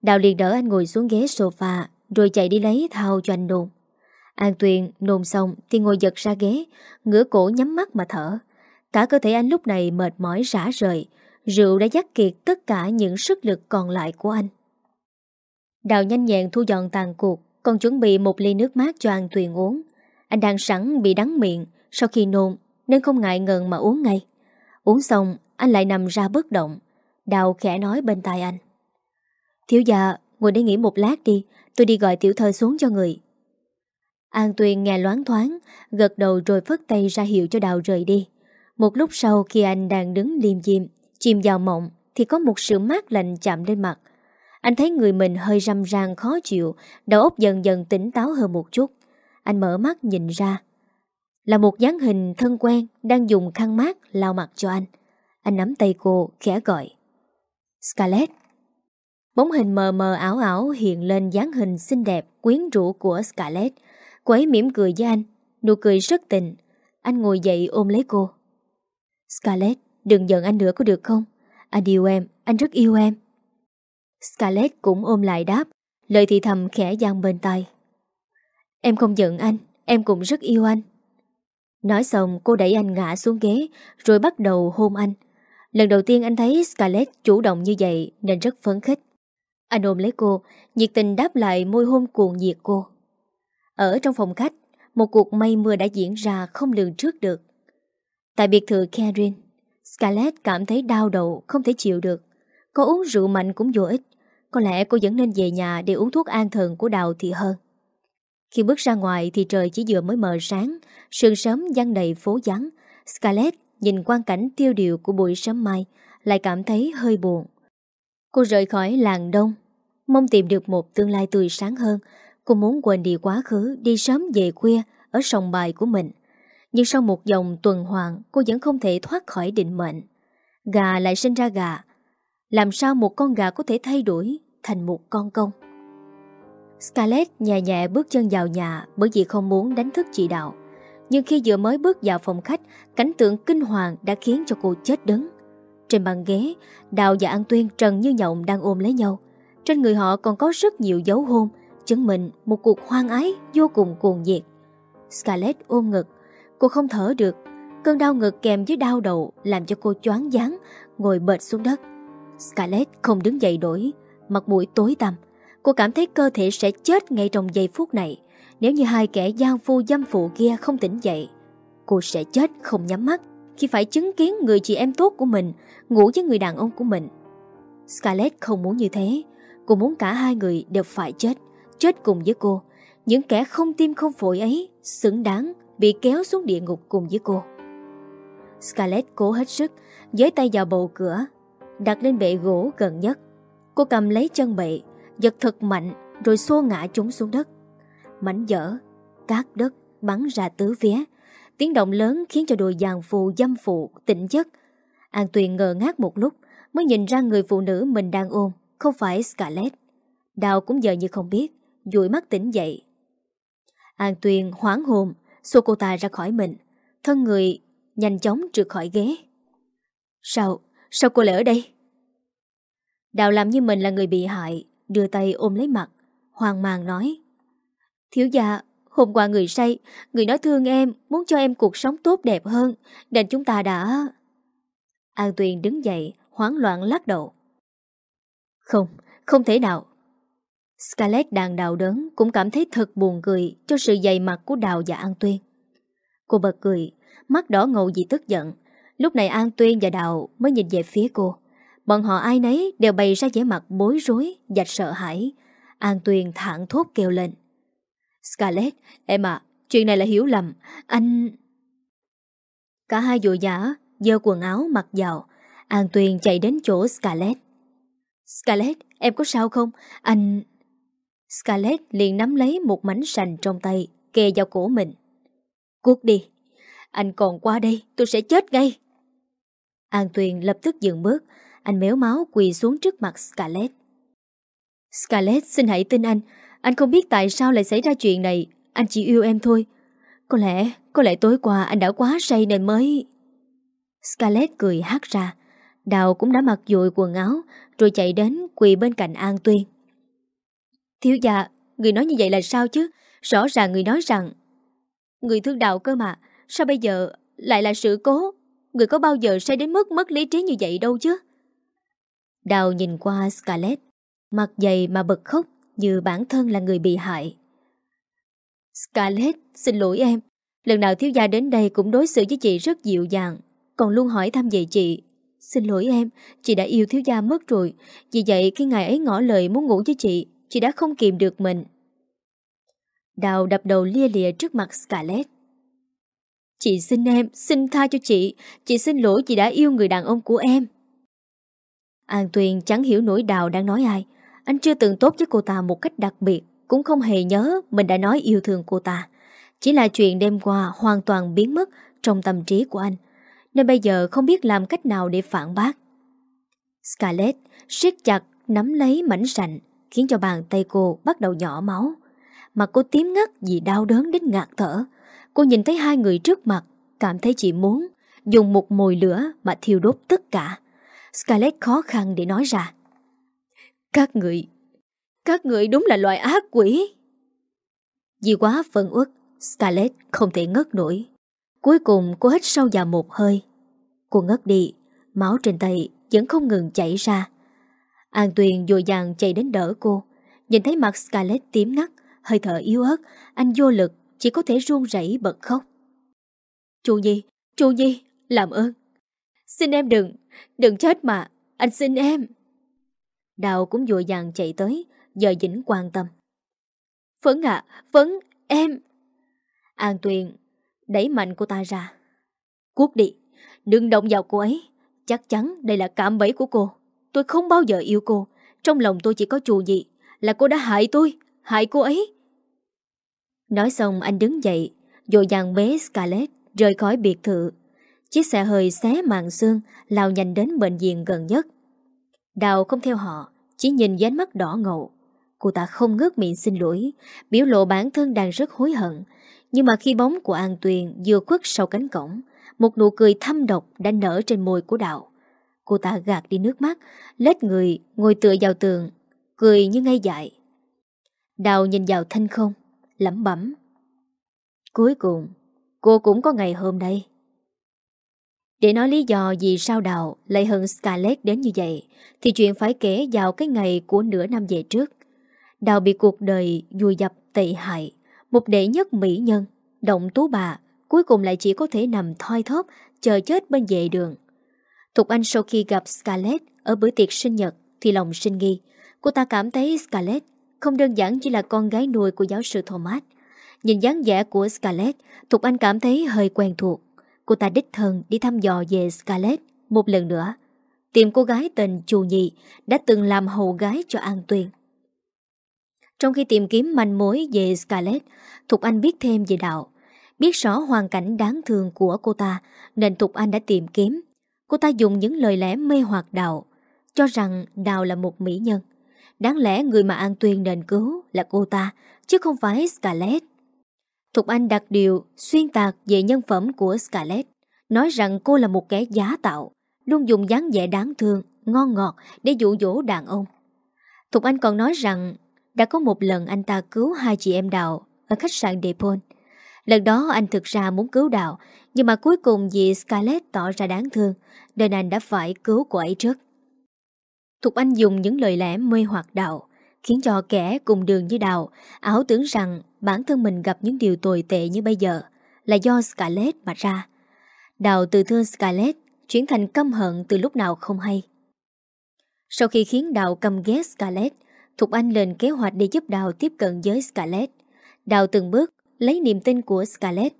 Đào liền đỡ anh ngồi xuống ghế sofa Rồi chạy đi lấy thao cho anh nôn An Tuyền nôn xong Thì ngồi giật ra ghế Ngửa cổ nhắm mắt mà thở. Cả cơ thể anh lúc này mệt mỏi rã rời Rượu đã dắt kiệt tất cả những sức lực còn lại của anh. Đào nhanh nhẹn thu dọn tàn cuộc Còn chuẩn bị một ly nước mát cho An Tuyền uống. Anh đang sẵn bị đắng miệng Sau khi nôn nên không ngại ngần mà uống ngay. Uống xong, anh lại nằm ra bất động. Đào khẽ nói bên tai anh. Thiếu gia, ngồi để nghỉ một lát đi, tôi đi gọi tiểu thơ xuống cho người. An Tuyền nghe loáng thoáng, gật đầu rồi phất tay ra hiệu cho Đào rời đi. Một lúc sau khi anh đang đứng liêm diêm, chìm vào mộng, thì có một sự mát lạnh chạm lên mặt. Anh thấy người mình hơi răm rang khó chịu, đầu óc dần dần tỉnh táo hơn một chút. Anh mở mắt nhìn ra, là một dáng hình thân quen đang dùng khăn mát lau mặt cho anh. Anh nắm tay cô, khẽ gọi. Scarlett. Bóng hình mờ mờ ảo ảo hiện lên dáng hình xinh đẹp, quyến rũ của Scarlett. Cô ấy mỉm cười với anh, nụ cười rất tình. Anh ngồi dậy ôm lấy cô. Scarlett, đừng giận anh nữa có được không? Anh yêu em, anh rất yêu em. Scarlett cũng ôm lại đáp, lời thì thầm khẽ giang bên tay. Em không giận anh, em cũng rất yêu anh. Nói xong cô đẩy anh ngã xuống ghế Rồi bắt đầu hôn anh Lần đầu tiên anh thấy Scarlett chủ động như vậy Nên rất phấn khích Anh ôm lấy cô Nhiệt tình đáp lại môi hôn cuồng nhiệt cô Ở trong phòng khách, một cuộc mây mưa đã diễn ra không lường trước được. Tại biệt thự Karen, Scarlett cảm thấy đau đầu, không thể chịu được. Có uống rượu mạnh cũng vô ích. Có lẽ cô vẫn nên về nhà để uống thuốc an thần của đào thì hơn. Khi bước ra ngoài thì trời chỉ vừa mới mờ sáng, sương sớm giăng đầy phố vắng. Scarlett nhìn quang cảnh tiêu điều của buổi sớm mai, lại cảm thấy hơi buồn. Cô rời khỏi làng đông, mong tìm được một tương lai tươi sáng hơn. Cô muốn quên đi quá khứ, đi sớm về khuya ở sòng bài của mình. Nhưng sau một dòng tuần hoàn, cô vẫn không thể thoát khỏi định mệnh. Gà lại sinh ra gà. Làm sao một con gà có thể thay đổi thành một con công? Scarlett nhẹ nhẹ bước chân vào nhà bởi vì không muốn đánh thức chị Đạo. Nhưng khi vừa mới bước vào phòng khách, cảnh tượng kinh hoàng đã khiến cho cô chết đứng. Trên bàn ghế, Đào và An Tuyên trần như nhộng đang ôm lấy nhau. Trên người họ còn có rất nhiều dấu hôn, chứng minh một cuộc hoang ái vô cùng cuồng nhiệt. Scarlett ôm ngực, cô không thở được. Cơn đau ngực kèm với đau đầu làm cho cô choáng váng, ngồi bệt xuống đất. Scarlett không đứng dậy nổi, mặt mũi tối tăm. Cô cảm thấy cơ thể sẽ chết ngay trong giây phút này. Nếu như hai kẻ gian phu dâm phụ kia không tỉnh dậy, cô sẽ chết không nhắm mắt khi phải chứng kiến người chị em tốt của mình ngủ với người đàn ông của mình. Scarlett không muốn như thế. Cô muốn cả hai người đều phải chết, chết cùng với cô. Những kẻ không tim không phổi ấy xứng đáng bị kéo xuống địa ngục cùng với cô. Scarlett cố hết sức, với tay vào bầu cửa, đặt lên bệ gỗ gần nhất. Cô cầm lấy chân bệ, giật thật mạnh rồi xô ngã chúng xuống đất. Mảnh dở, cát đất bắn ra tứ phía. Tiếng động lớn khiến cho đôi giàn phù dâm phụ tỉnh giấc. An Tuyền ngờ ngác một lúc mới nhìn ra người phụ nữ mình đang ôm không phải Scarlett. Đào cũng giờ như không biết, dụi mắt tỉnh dậy. An Tuyền hoảng hồn, xô cô ta ra khỏi mình. Thân người nhanh chóng trượt khỏi ghế. Sao? Sao cô lại ở đây? Đào làm như mình là người bị hại, đưa tay ôm lấy mặt, hoang mang nói. Thiếu gia, hôm qua người say, người nói thương em, muốn cho em cuộc sống tốt đẹp hơn, nên chúng ta đã... An Tuyền đứng dậy, hoảng loạn lắc đầu. Không, không thể nào. Scarlett đang đào đớn cũng cảm thấy thật buồn cười cho sự dày mặt của Đào và An Tuyên. Cô bật cười, mắt đỏ ngầu vì tức giận. Lúc này An Tuyên và Đào mới nhìn về phía cô. Bọn họ ai nấy đều bày ra vẻ mặt bối rối và sợ hãi. An Tuyền thẳng thốt kêu lên. Scarlett, em à, chuyện này là hiểu lầm. Anh... Cả hai vội giả, dơ quần áo mặc vào. An Tuyền chạy đến chỗ Scarlett. Scarlett, em có sao không? Anh... Scarlett liền nắm lấy một mảnh sành trong tay, kề vào cổ mình. Cuốc đi. Anh còn qua đây, tôi sẽ chết ngay. An Tuyền lập tức dừng bước, anh méo máu quỳ xuống trước mặt Scarlett. Scarlett xin hãy tin anh. Anh không biết tại sao lại xảy ra chuyện này. Anh chỉ yêu em thôi. Có lẽ, có lẽ tối qua anh đã quá say nên mới... Scarlett cười hát ra. Đào cũng đã mặc dội quần áo rồi chạy đến quỳ bên cạnh An Tuyên. Thiếu gia, người nói như vậy là sao chứ? Rõ ràng người nói rằng Người thương đạo cơ mà Sao bây giờ lại là sự cố Người có bao giờ say đến mức mất lý trí như vậy đâu chứ Đào nhìn qua Scarlett, mặt dày mà bật khóc như bản thân là người bị hại. Scarlett, xin lỗi em. Lần nào thiếu gia đến đây cũng đối xử với chị rất dịu dàng, còn luôn hỏi thăm về chị. Xin lỗi em, chị đã yêu thiếu gia mất rồi. Vì vậy khi ngày ấy ngỏ lời muốn ngủ với chị, chị đã không kìm được mình. Đào đập đầu lia lịa trước mặt Scarlett. Chị xin em, xin tha cho chị. Chị xin lỗi chị đã yêu người đàn ông của em. An Tuyền chẳng hiểu nỗi đào đang nói ai. Anh chưa từng tốt với cô ta một cách đặc biệt, cũng không hề nhớ mình đã nói yêu thương cô ta. Chỉ là chuyện đêm qua hoàn toàn biến mất trong tâm trí của anh, nên bây giờ không biết làm cách nào để phản bác. Scarlett siết chặt nắm lấy mảnh sành, khiến cho bàn tay cô bắt đầu nhỏ máu. Mặt cô tím ngắt vì đau đớn đến ngạt thở. Cô nhìn thấy hai người trước mặt, cảm thấy chỉ muốn dùng một mồi lửa mà thiêu đốt tất cả. Scarlett khó khăn để nói ra. Các người, các người đúng là loại ác quỷ. Vì quá phân uất, Scarlett không thể ngất nổi. Cuối cùng cô hít sâu vào một hơi. Cô ngất đi, máu trên tay vẫn không ngừng chảy ra. An Tuyền dồi dàng chạy đến đỡ cô. Nhìn thấy mặt Scarlett tím ngắt, Hơi thở yếu ớt Anh vô lực Chỉ có thể run rẩy bật khóc Chu Nhi Chu Nhi Làm ơn Xin em đừng Đừng chết mà Anh xin em Đào cũng vội vàng chạy tới Giờ dĩnh quan tâm. Phấn ạ à, Phấn Em. An Tuyền Đẩy mạnh cô ta ra. Cuốc đi Đừng động vào cô ấy. Chắc chắn đây là cảm bẫy của cô. Tôi không bao giờ yêu cô. Trong lòng tôi chỉ có chù gì Là cô đã hại tôi Hại cô ấy. Nói xong anh đứng dậy dội dàng bế Scarlett Rời khỏi biệt thự. Chiếc xe hơi xé màn xương Lao nhanh đến bệnh viện gần nhất. Đào không theo họ, Chỉ nhìn dán mắt đỏ ngầu. Cô ta không ngước miệng xin lỗi, Biểu lộ bản thân đang rất hối hận. Nhưng mà khi bóng của An Tuyền Vừa khuất sau cánh cổng, Một nụ cười thâm độc đã nở trên môi của Đào. Cô ta gạt đi nước mắt, Lết người, ngồi tựa vào tường, Cười như ngây dại. Đào nhìn vào thanh không, lẩm bẩm. Cuối cùng, Cô cũng có ngày hôm nay. Để nói lý do vì sao Đào Lại hận Scarlett đến như vậy, Thì chuyện phải kể vào cái ngày Của nửa năm về trước. Đào bị cuộc đời vùi dập tệ hại, Một đệ nhất mỹ nhân, Động tú bà, Cuối cùng lại chỉ có thể nằm thoi thóp, Chờ chết bên vệ đường. Thục Anh sau khi gặp Scarlett Ở bữa tiệc sinh nhật Thì lòng sinh nghi. Cô ta cảm thấy Scarlett Không đơn giản chỉ là con gái nuôi của giáo sư Thomas. Nhìn dáng vẻ của Scarlett, Thục Anh cảm thấy hơi quen thuộc. Cô ta đích thân đi thăm dò về Scarlett Một lần nữa. Tìm cô gái tên Chu Nhị Đã từng làm hầu gái cho An Tuyên Trong khi tìm kiếm manh mối về Scarlett, Thục Anh biết thêm về đạo, Biết rõ hoàn cảnh đáng thương của cô ta, Nên Thục Anh đã tìm kiếm. Cô ta dùng những lời lẽ mê hoặc Đào Cho rằng Đào là một mỹ nhân. Đáng lẽ người mà An Tuyên nên cứu là cô ta, Chứ không phải Scarlett. Thục Anh đặt điều xuyên tạc về nhân phẩm của Scarlett Nói rằng cô là một kẻ giá tạo Luôn dùng dáng vẻ đáng thương, ngon ngọt để dụ dỗ đàn ông Thục Anh còn nói rằng Đã có một lần anh ta cứu hai chị em Đào Ở khách sạn Depon. Lần đó anh thực ra muốn cứu Đào Nhưng mà cuối cùng vì Scarlett tỏ ra đáng thương Nên anh đã phải cứu cô ấy trước Thục Anh dùng những lời lẽ mê hoặc Đào Khiến cho kẻ cùng đường với Đào Ảo tưởng rằng bản thân mình gặp những điều tồi tệ như bây giờ Là do Scarlett mà ra Đào từ thương Scarlett Chuyển thành căm hận từ lúc nào không hay Sau khi khiến Đào căm ghét Scarlett, Thục Anh lên kế hoạch để giúp Đào tiếp cận với Scarlett Đào từng bước lấy niềm tin của Scarlett.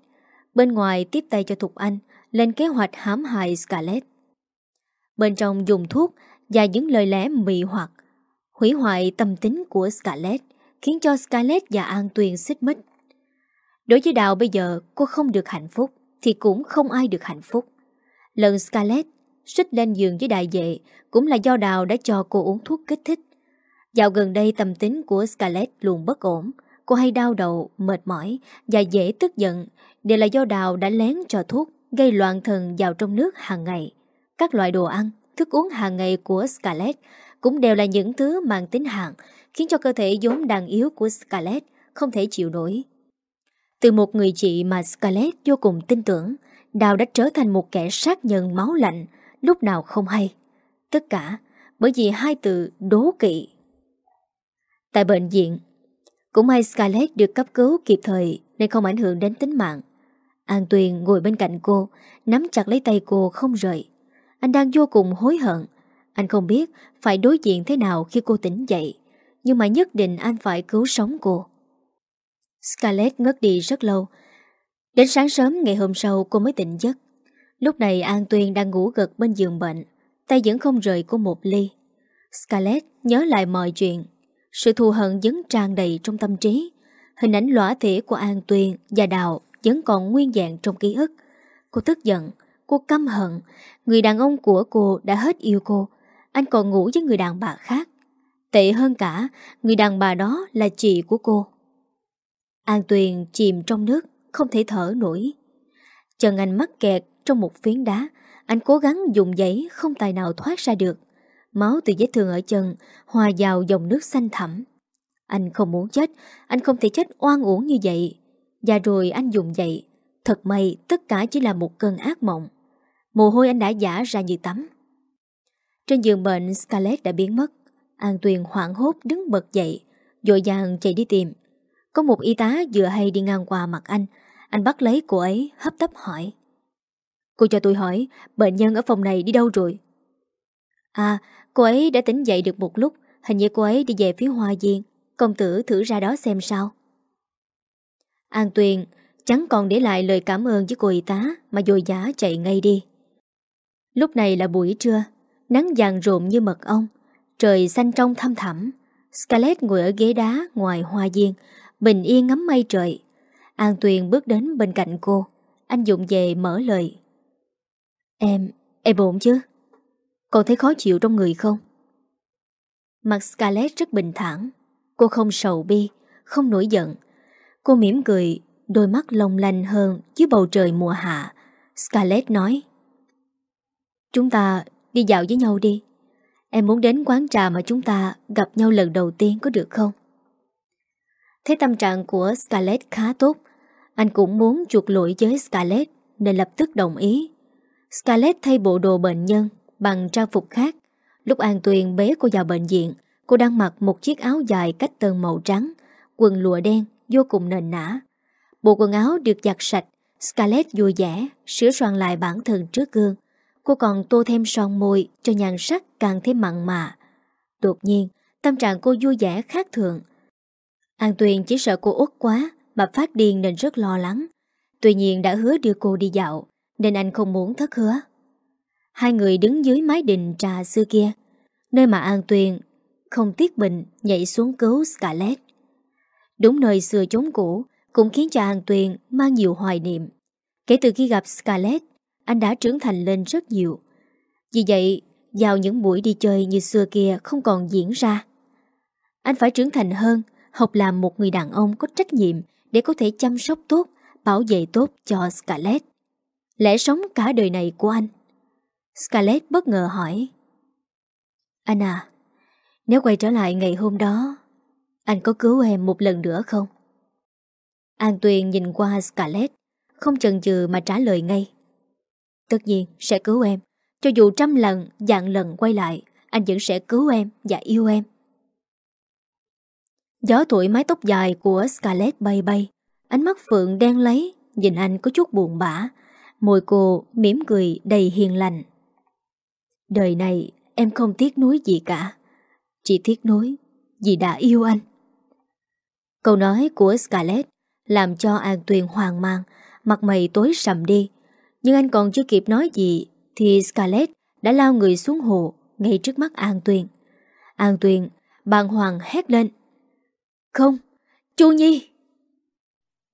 Bên ngoài tiếp tay cho Thục Anh, lên kế hoạch hãm hại Scarlett. Bên trong dùng thuốc và những lời lẽ mị hoặc hủy hoại tâm tính của Scarlett khiến cho Scarlett và An Tuyền xích mích. Đối với Đào bây giờ cô không được hạnh phúc thì cũng không ai được hạnh phúc. Lần Scarlett xích lên giường với đại vệ cũng là do Đào đã cho cô uống thuốc kích thích. Dạo gần đây tâm tính của Scarlett luôn bất ổn, Cô hay đau đầu, mệt mỏi và dễ tức giận đều là do Đào đã lén cho thuốc gây loạn thần vào trong nước hàng ngày. Các loại đồ ăn, thức uống hàng ngày của Scarlett cũng đều là những thứ mang tính hạng khiến cho cơ thể vốn đàn yếu của Scarlett không thể chịu nổi. Từ một người chị mà Scarlett vô cùng tin tưởng, Đào đã trở thành một kẻ sát nhân máu lạnh, lúc nào không hay. Tất cả bởi vì hai từ đố kỵ. Tại bệnh viện, cũng may Scarlett được cấp cứu kịp thời nên không ảnh hưởng đến tính mạng. An Tuyền ngồi bên cạnh cô, nắm chặt lấy tay cô không rời. Anh đang vô cùng hối hận. Anh không biết phải đối diện thế nào khi cô tỉnh dậy, nhưng mà nhất định anh phải cứu sống cô. Scarlett ngất đi rất lâu. Đến sáng sớm ngày hôm sau cô mới tỉnh giấc. Lúc này An Tuyên đang ngủ gật bên giường bệnh, tay vẫn không rời cô một ly. Scarlett nhớ lại mọi chuyện sự thù hận vẫn tràn đầy trong tâm trí Hình ảnh lõa thể của An Tuyên và Đào Vẫn còn nguyên dạng trong ký ức Cô tức giận Cô căm hận Người đàn ông của cô đã hết yêu cô anh còn ngủ với người đàn bà khác. Tệ hơn cả, Người đàn bà đó là chị của cô. An Tuyền chìm trong nước, Không thể thở nổi. Chân anh mắc kẹt trong một phiến đá, Anh cố gắng dùng giấy Không tài nào thoát ra được. Máu từ vết thương ở chân Hòa vào dòng nước xanh thẳm. Anh không muốn chết, Anh không thể chết oan uổng như vậy. Và rồi anh dùng dậy Thật may, tất cả chỉ là một cơn ác mộng. Mồ hôi anh đã giả ra như tắm. Trên giường bệnh, Scarlett đã biến mất. An Tuyền hoảng hốt đứng bật dậy Dội dàng chạy đi tìm. Có một y tá vừa hay đi ngang qua mặt anh. Anh bắt lấy cô ấy, hấp tấp hỏi. Cô cho tôi hỏi, Bệnh nhân ở phòng này đi đâu rồi? À cô ấy đã tỉnh dậy được một lúc. Hình như cô ấy đi về phía hoa viên. Công tử thử ra đó xem sao. An Tuyền, chẳng còn để lại lời cảm ơn với cô y tá Mà dội dã chạy ngay đi. Lúc này là buổi trưa. Nắng vàng rộn như mật ong Trời xanh trong thăm thẳm. Scarlett ngồi ở ghế đá ngoài hoa viên Bình yên ngắm mây trời. An Tuyền bước đến bên cạnh cô. Anh dụng về mở lời. Em, em ổn chứ? Còn thấy khó chịu trong người không? Mặt Scarlett rất bình thản. Cô không sầu bi Không nổi giận. Cô mỉm cười Đôi mắt long lanh hơn dưới bầu trời mùa hạ. Scarlett nói Chúng ta đi dạo với nhau đi. Em muốn đến quán trà mà chúng ta gặp nhau lần đầu tiên có được không? Thấy tâm trạng của Scarlett khá tốt, Anh cũng muốn chuột lỗi với Scarlett Nên lập tức đồng ý. Scarlett thay bộ đồ bệnh nhân Bằng trang phục khác. Lúc An Tuyền bế cô vào bệnh viện, Cô đang mặc một chiếc áo dài cách tơn màu trắng, Quần lụa đen, Vô cùng nền nã. Bộ quần áo được giặt sạch, Scarlett vui vẻ, Sửa soạn lại bản thân trước gương. Cô còn tô thêm son môi Cho nhan sắc càng thêm mặn mà. Đột nhiên, Tâm trạng cô vui vẻ khác thường. An Tuyền chỉ sợ cô út quá Mà phát điên nên rất lo lắng. Tuy nhiên đã hứa đưa cô đi dạo, Nên anh không muốn thất hứa. Hai người đứng dưới mái đình trà xưa kia, Nơi mà An Tuyền Không tiếc bình nhảy xuống cứu Scarlett. Đúng nơi xưa chốn cũ Cũng khiến cho An Tuyền mang nhiều hoài niệm. Kể từ khi gặp Scarlett anh đã trưởng thành lên rất nhiều Vì vậy Vào những buổi đi chơi như xưa kia Không còn diễn ra Anh phải trưởng thành hơn học làm một người đàn ông có trách nhiệm để có thể chăm sóc tốt, bảo vệ tốt cho Scarlett. Lẽ sống cả đời này của anh. Scarlett bất ngờ hỏi. Anh à, nếu quay trở lại ngày hôm đó, anh có cứu em một lần nữa không? An Tuyền nhìn qua Scarlett, không chần chừ mà trả lời ngay. Tất nhiên sẽ cứu em, cho dù trăm lần, dạng lần quay lại, anh vẫn sẽ cứu em và yêu em. Gió thổi mái tóc dài của Scarlett bay bay. Ánh mắt Phượng đen lấy Nhìn anh có chút buồn bã. Môi cô mỉm cười đầy hiền lành. Đời này em không tiếc nuối gì cả. Chỉ tiếc nuối vì đã yêu anh. Câu nói của Scarlett Làm cho An Tuyền hoang mang Mặt mày tối sầm đi. Nhưng anh còn chưa kịp nói gì Thì Scarlett đã lao người xuống hồ Ngay trước mắt An Tuyền An Tuyền bàng hoàng hét lên không, Chu Nhi!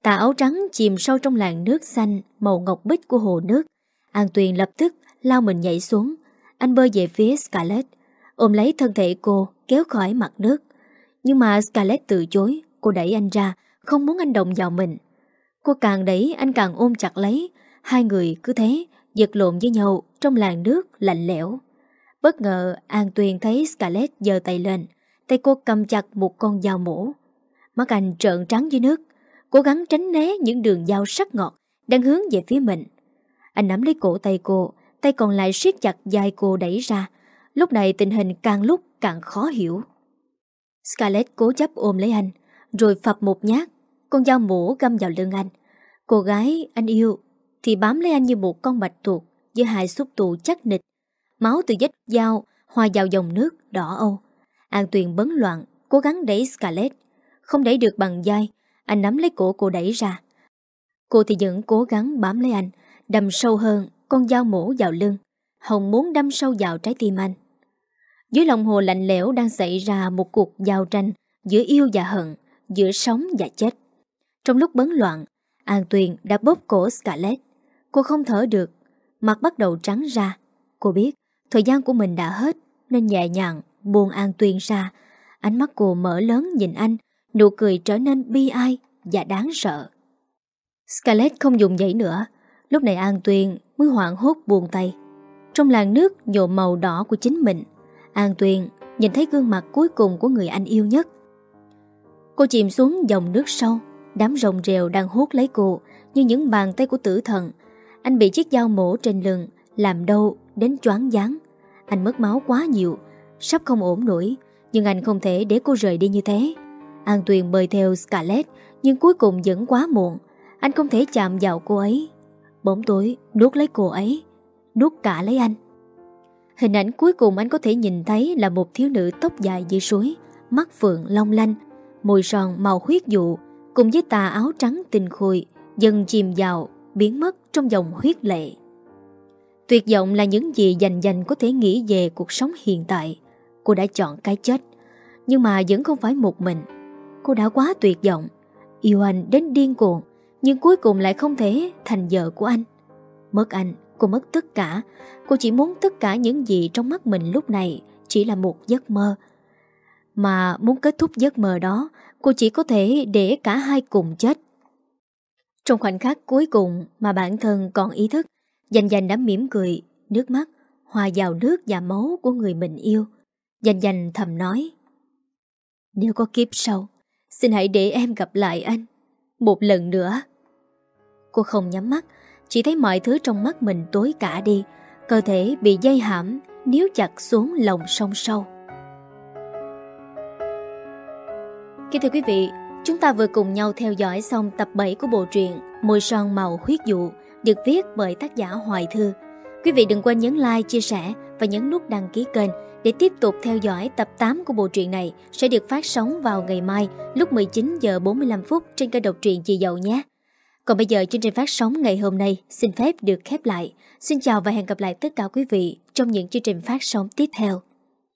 Tà áo trắng chìm sâu trong làn nước xanh màu ngọc bích của hồ nước. An Tuyền lập tức lao mình nhảy xuống. Anh bơi về phía Scarlett, ôm lấy thân thể cô kéo khỏi mặt nước. Nhưng mà Scarlett từ chối, cô đẩy anh ra, không muốn anh động vào mình. Cô càng đẩy anh càng ôm chặt lấy, hai người cứ thế giật lộn với nhau trong làn nước lạnh lẽo. Bất ngờ An Tuyền thấy Scarlett giơ tay lên, tay cô cầm chặt một con dao mổ. Mắt anh trợn trắng dưới nước Cố gắng tránh né những đường dao sắc ngọt Đang hướng về phía mình. Anh nắm lấy cổ tay cô Tay còn lại siết chặt vai cô đẩy ra. Lúc này tình hình càng lúc càng khó hiểu. Scarlett cố chấp ôm lấy anh Rồi phập một nhát. Con dao mổ găm vào lưng anh. Cô gái anh yêu thì bám lấy anh như một con bạch tuộc Với hai xúc tụ chắc nịch. Máu từ vết dao hòa vào dòng nước đỏ âu. An Tuyền bấn loạn, Cố gắng đẩy Scarlett. Không đẩy được bằng dai Anh nắm lấy cổ cô đẩy ra. Cô thì vẫn cố gắng bám lấy anh, Đâm sâu hơn, Con dao mổ vào lưng. Hồng muốn đâm sâu vào trái tim anh. Dưới lòng hồ lạnh lẽo đang xảy ra Một cuộc giao tranh Giữa yêu và hận, Giữa sống và chết. Trong lúc bấn loạn, An Tuyền đã bóp cổ Scarlett. Cô không thở được, Mặt bắt đầu trắng ra. Cô biết, thời gian của mình đã hết, Nên nhẹ nhàng buông An Tuyền ra. Ánh mắt cô mở lớn nhìn anh, Nụ cười trở nên bi ai và đáng sợ. Scarlett không dùng dãy nữa. Lúc này An Tuyền mới hoảng hốt buồn tay. Trong làn nước nhộn màu đỏ của chính mình, An Tuyền nhìn thấy gương mặt cuối cùng của người anh yêu nhất. Cô chìm xuống dòng nước sâu, Đám rồng rèo đang hút lấy cô Như những bàn tay của tử thần anh bị chiếc dao mổ trên lưng, Làm đau đến choáng váng. Anh mất máu quá nhiều, Sắp không ổn nổi, Nhưng anh không thể để cô rời đi như thế. An Tuyền bơi theo Scarlett, Nhưng cuối cùng vẫn quá muộn. Anh không thể chạm vào cô ấy. Bóng tối nuốt lấy cô ấy, Nuốt cả lấy anh. Hình ảnh cuối cùng anh có thể nhìn thấy Là một thiếu nữ tóc dài dưới suối, Mắt phượng long lanh, Môi son màu huyết dụ, Cùng với tà áo trắng tinh khôi, Dần chìm vào biến mất trong dòng huyết lệ. Tuyệt vọng là những gì dành dành có thể nghĩ về cuộc sống hiện tại. Cô đã chọn cái chết Nhưng mà vẫn không phải một mình. Cô đã quá tuyệt vọng. Yêu anh đến điên cuồng Nhưng cuối cùng lại không thể thành vợ của anh. Mất anh, cô mất tất cả. Cô chỉ muốn tất cả những gì trong mắt mình lúc này Chỉ là một giấc mơ. Mà muốn kết thúc giấc mơ đó Cô chỉ có thể để cả hai cùng chết. Trong khoảnh khắc cuối cùng Mà bản thân còn ý thức, Dành dành đã mỉm cười, Nước mắt, hòa vào nước và máu của người mình yêu, Dành dành thầm nói, Nếu có kiếp sau, Xin hãy để em gặp lại anh. Một lần nữa. Cô không nhắm mắt, Chỉ thấy mọi thứ trong mắt mình tối cả đi, Cơ thể bị dây hãm, Níu chặt xuống lòng sông sâu Kính thưa quý vị Chúng ta vừa cùng nhau theo dõi xong tập 7 của bộ truyện Môi son màu huyết dụ Được viết bởi tác giả Hoài Thư Quý vị đừng quên nhấn like, chia sẻ Và nhấn nút đăng ký kênh để tiếp tục theo dõi tập 8 của bộ truyện này sẽ được phát sóng vào ngày mai lúc 19 giờ 45 phút trên kênh độc truyện Chị Dậu nhé. Còn bây giờ chương trình phát sóng ngày hôm nay xin phép được khép lại. Xin chào và hẹn gặp lại tất cả quý vị trong những chương trình phát sóng tiếp theo.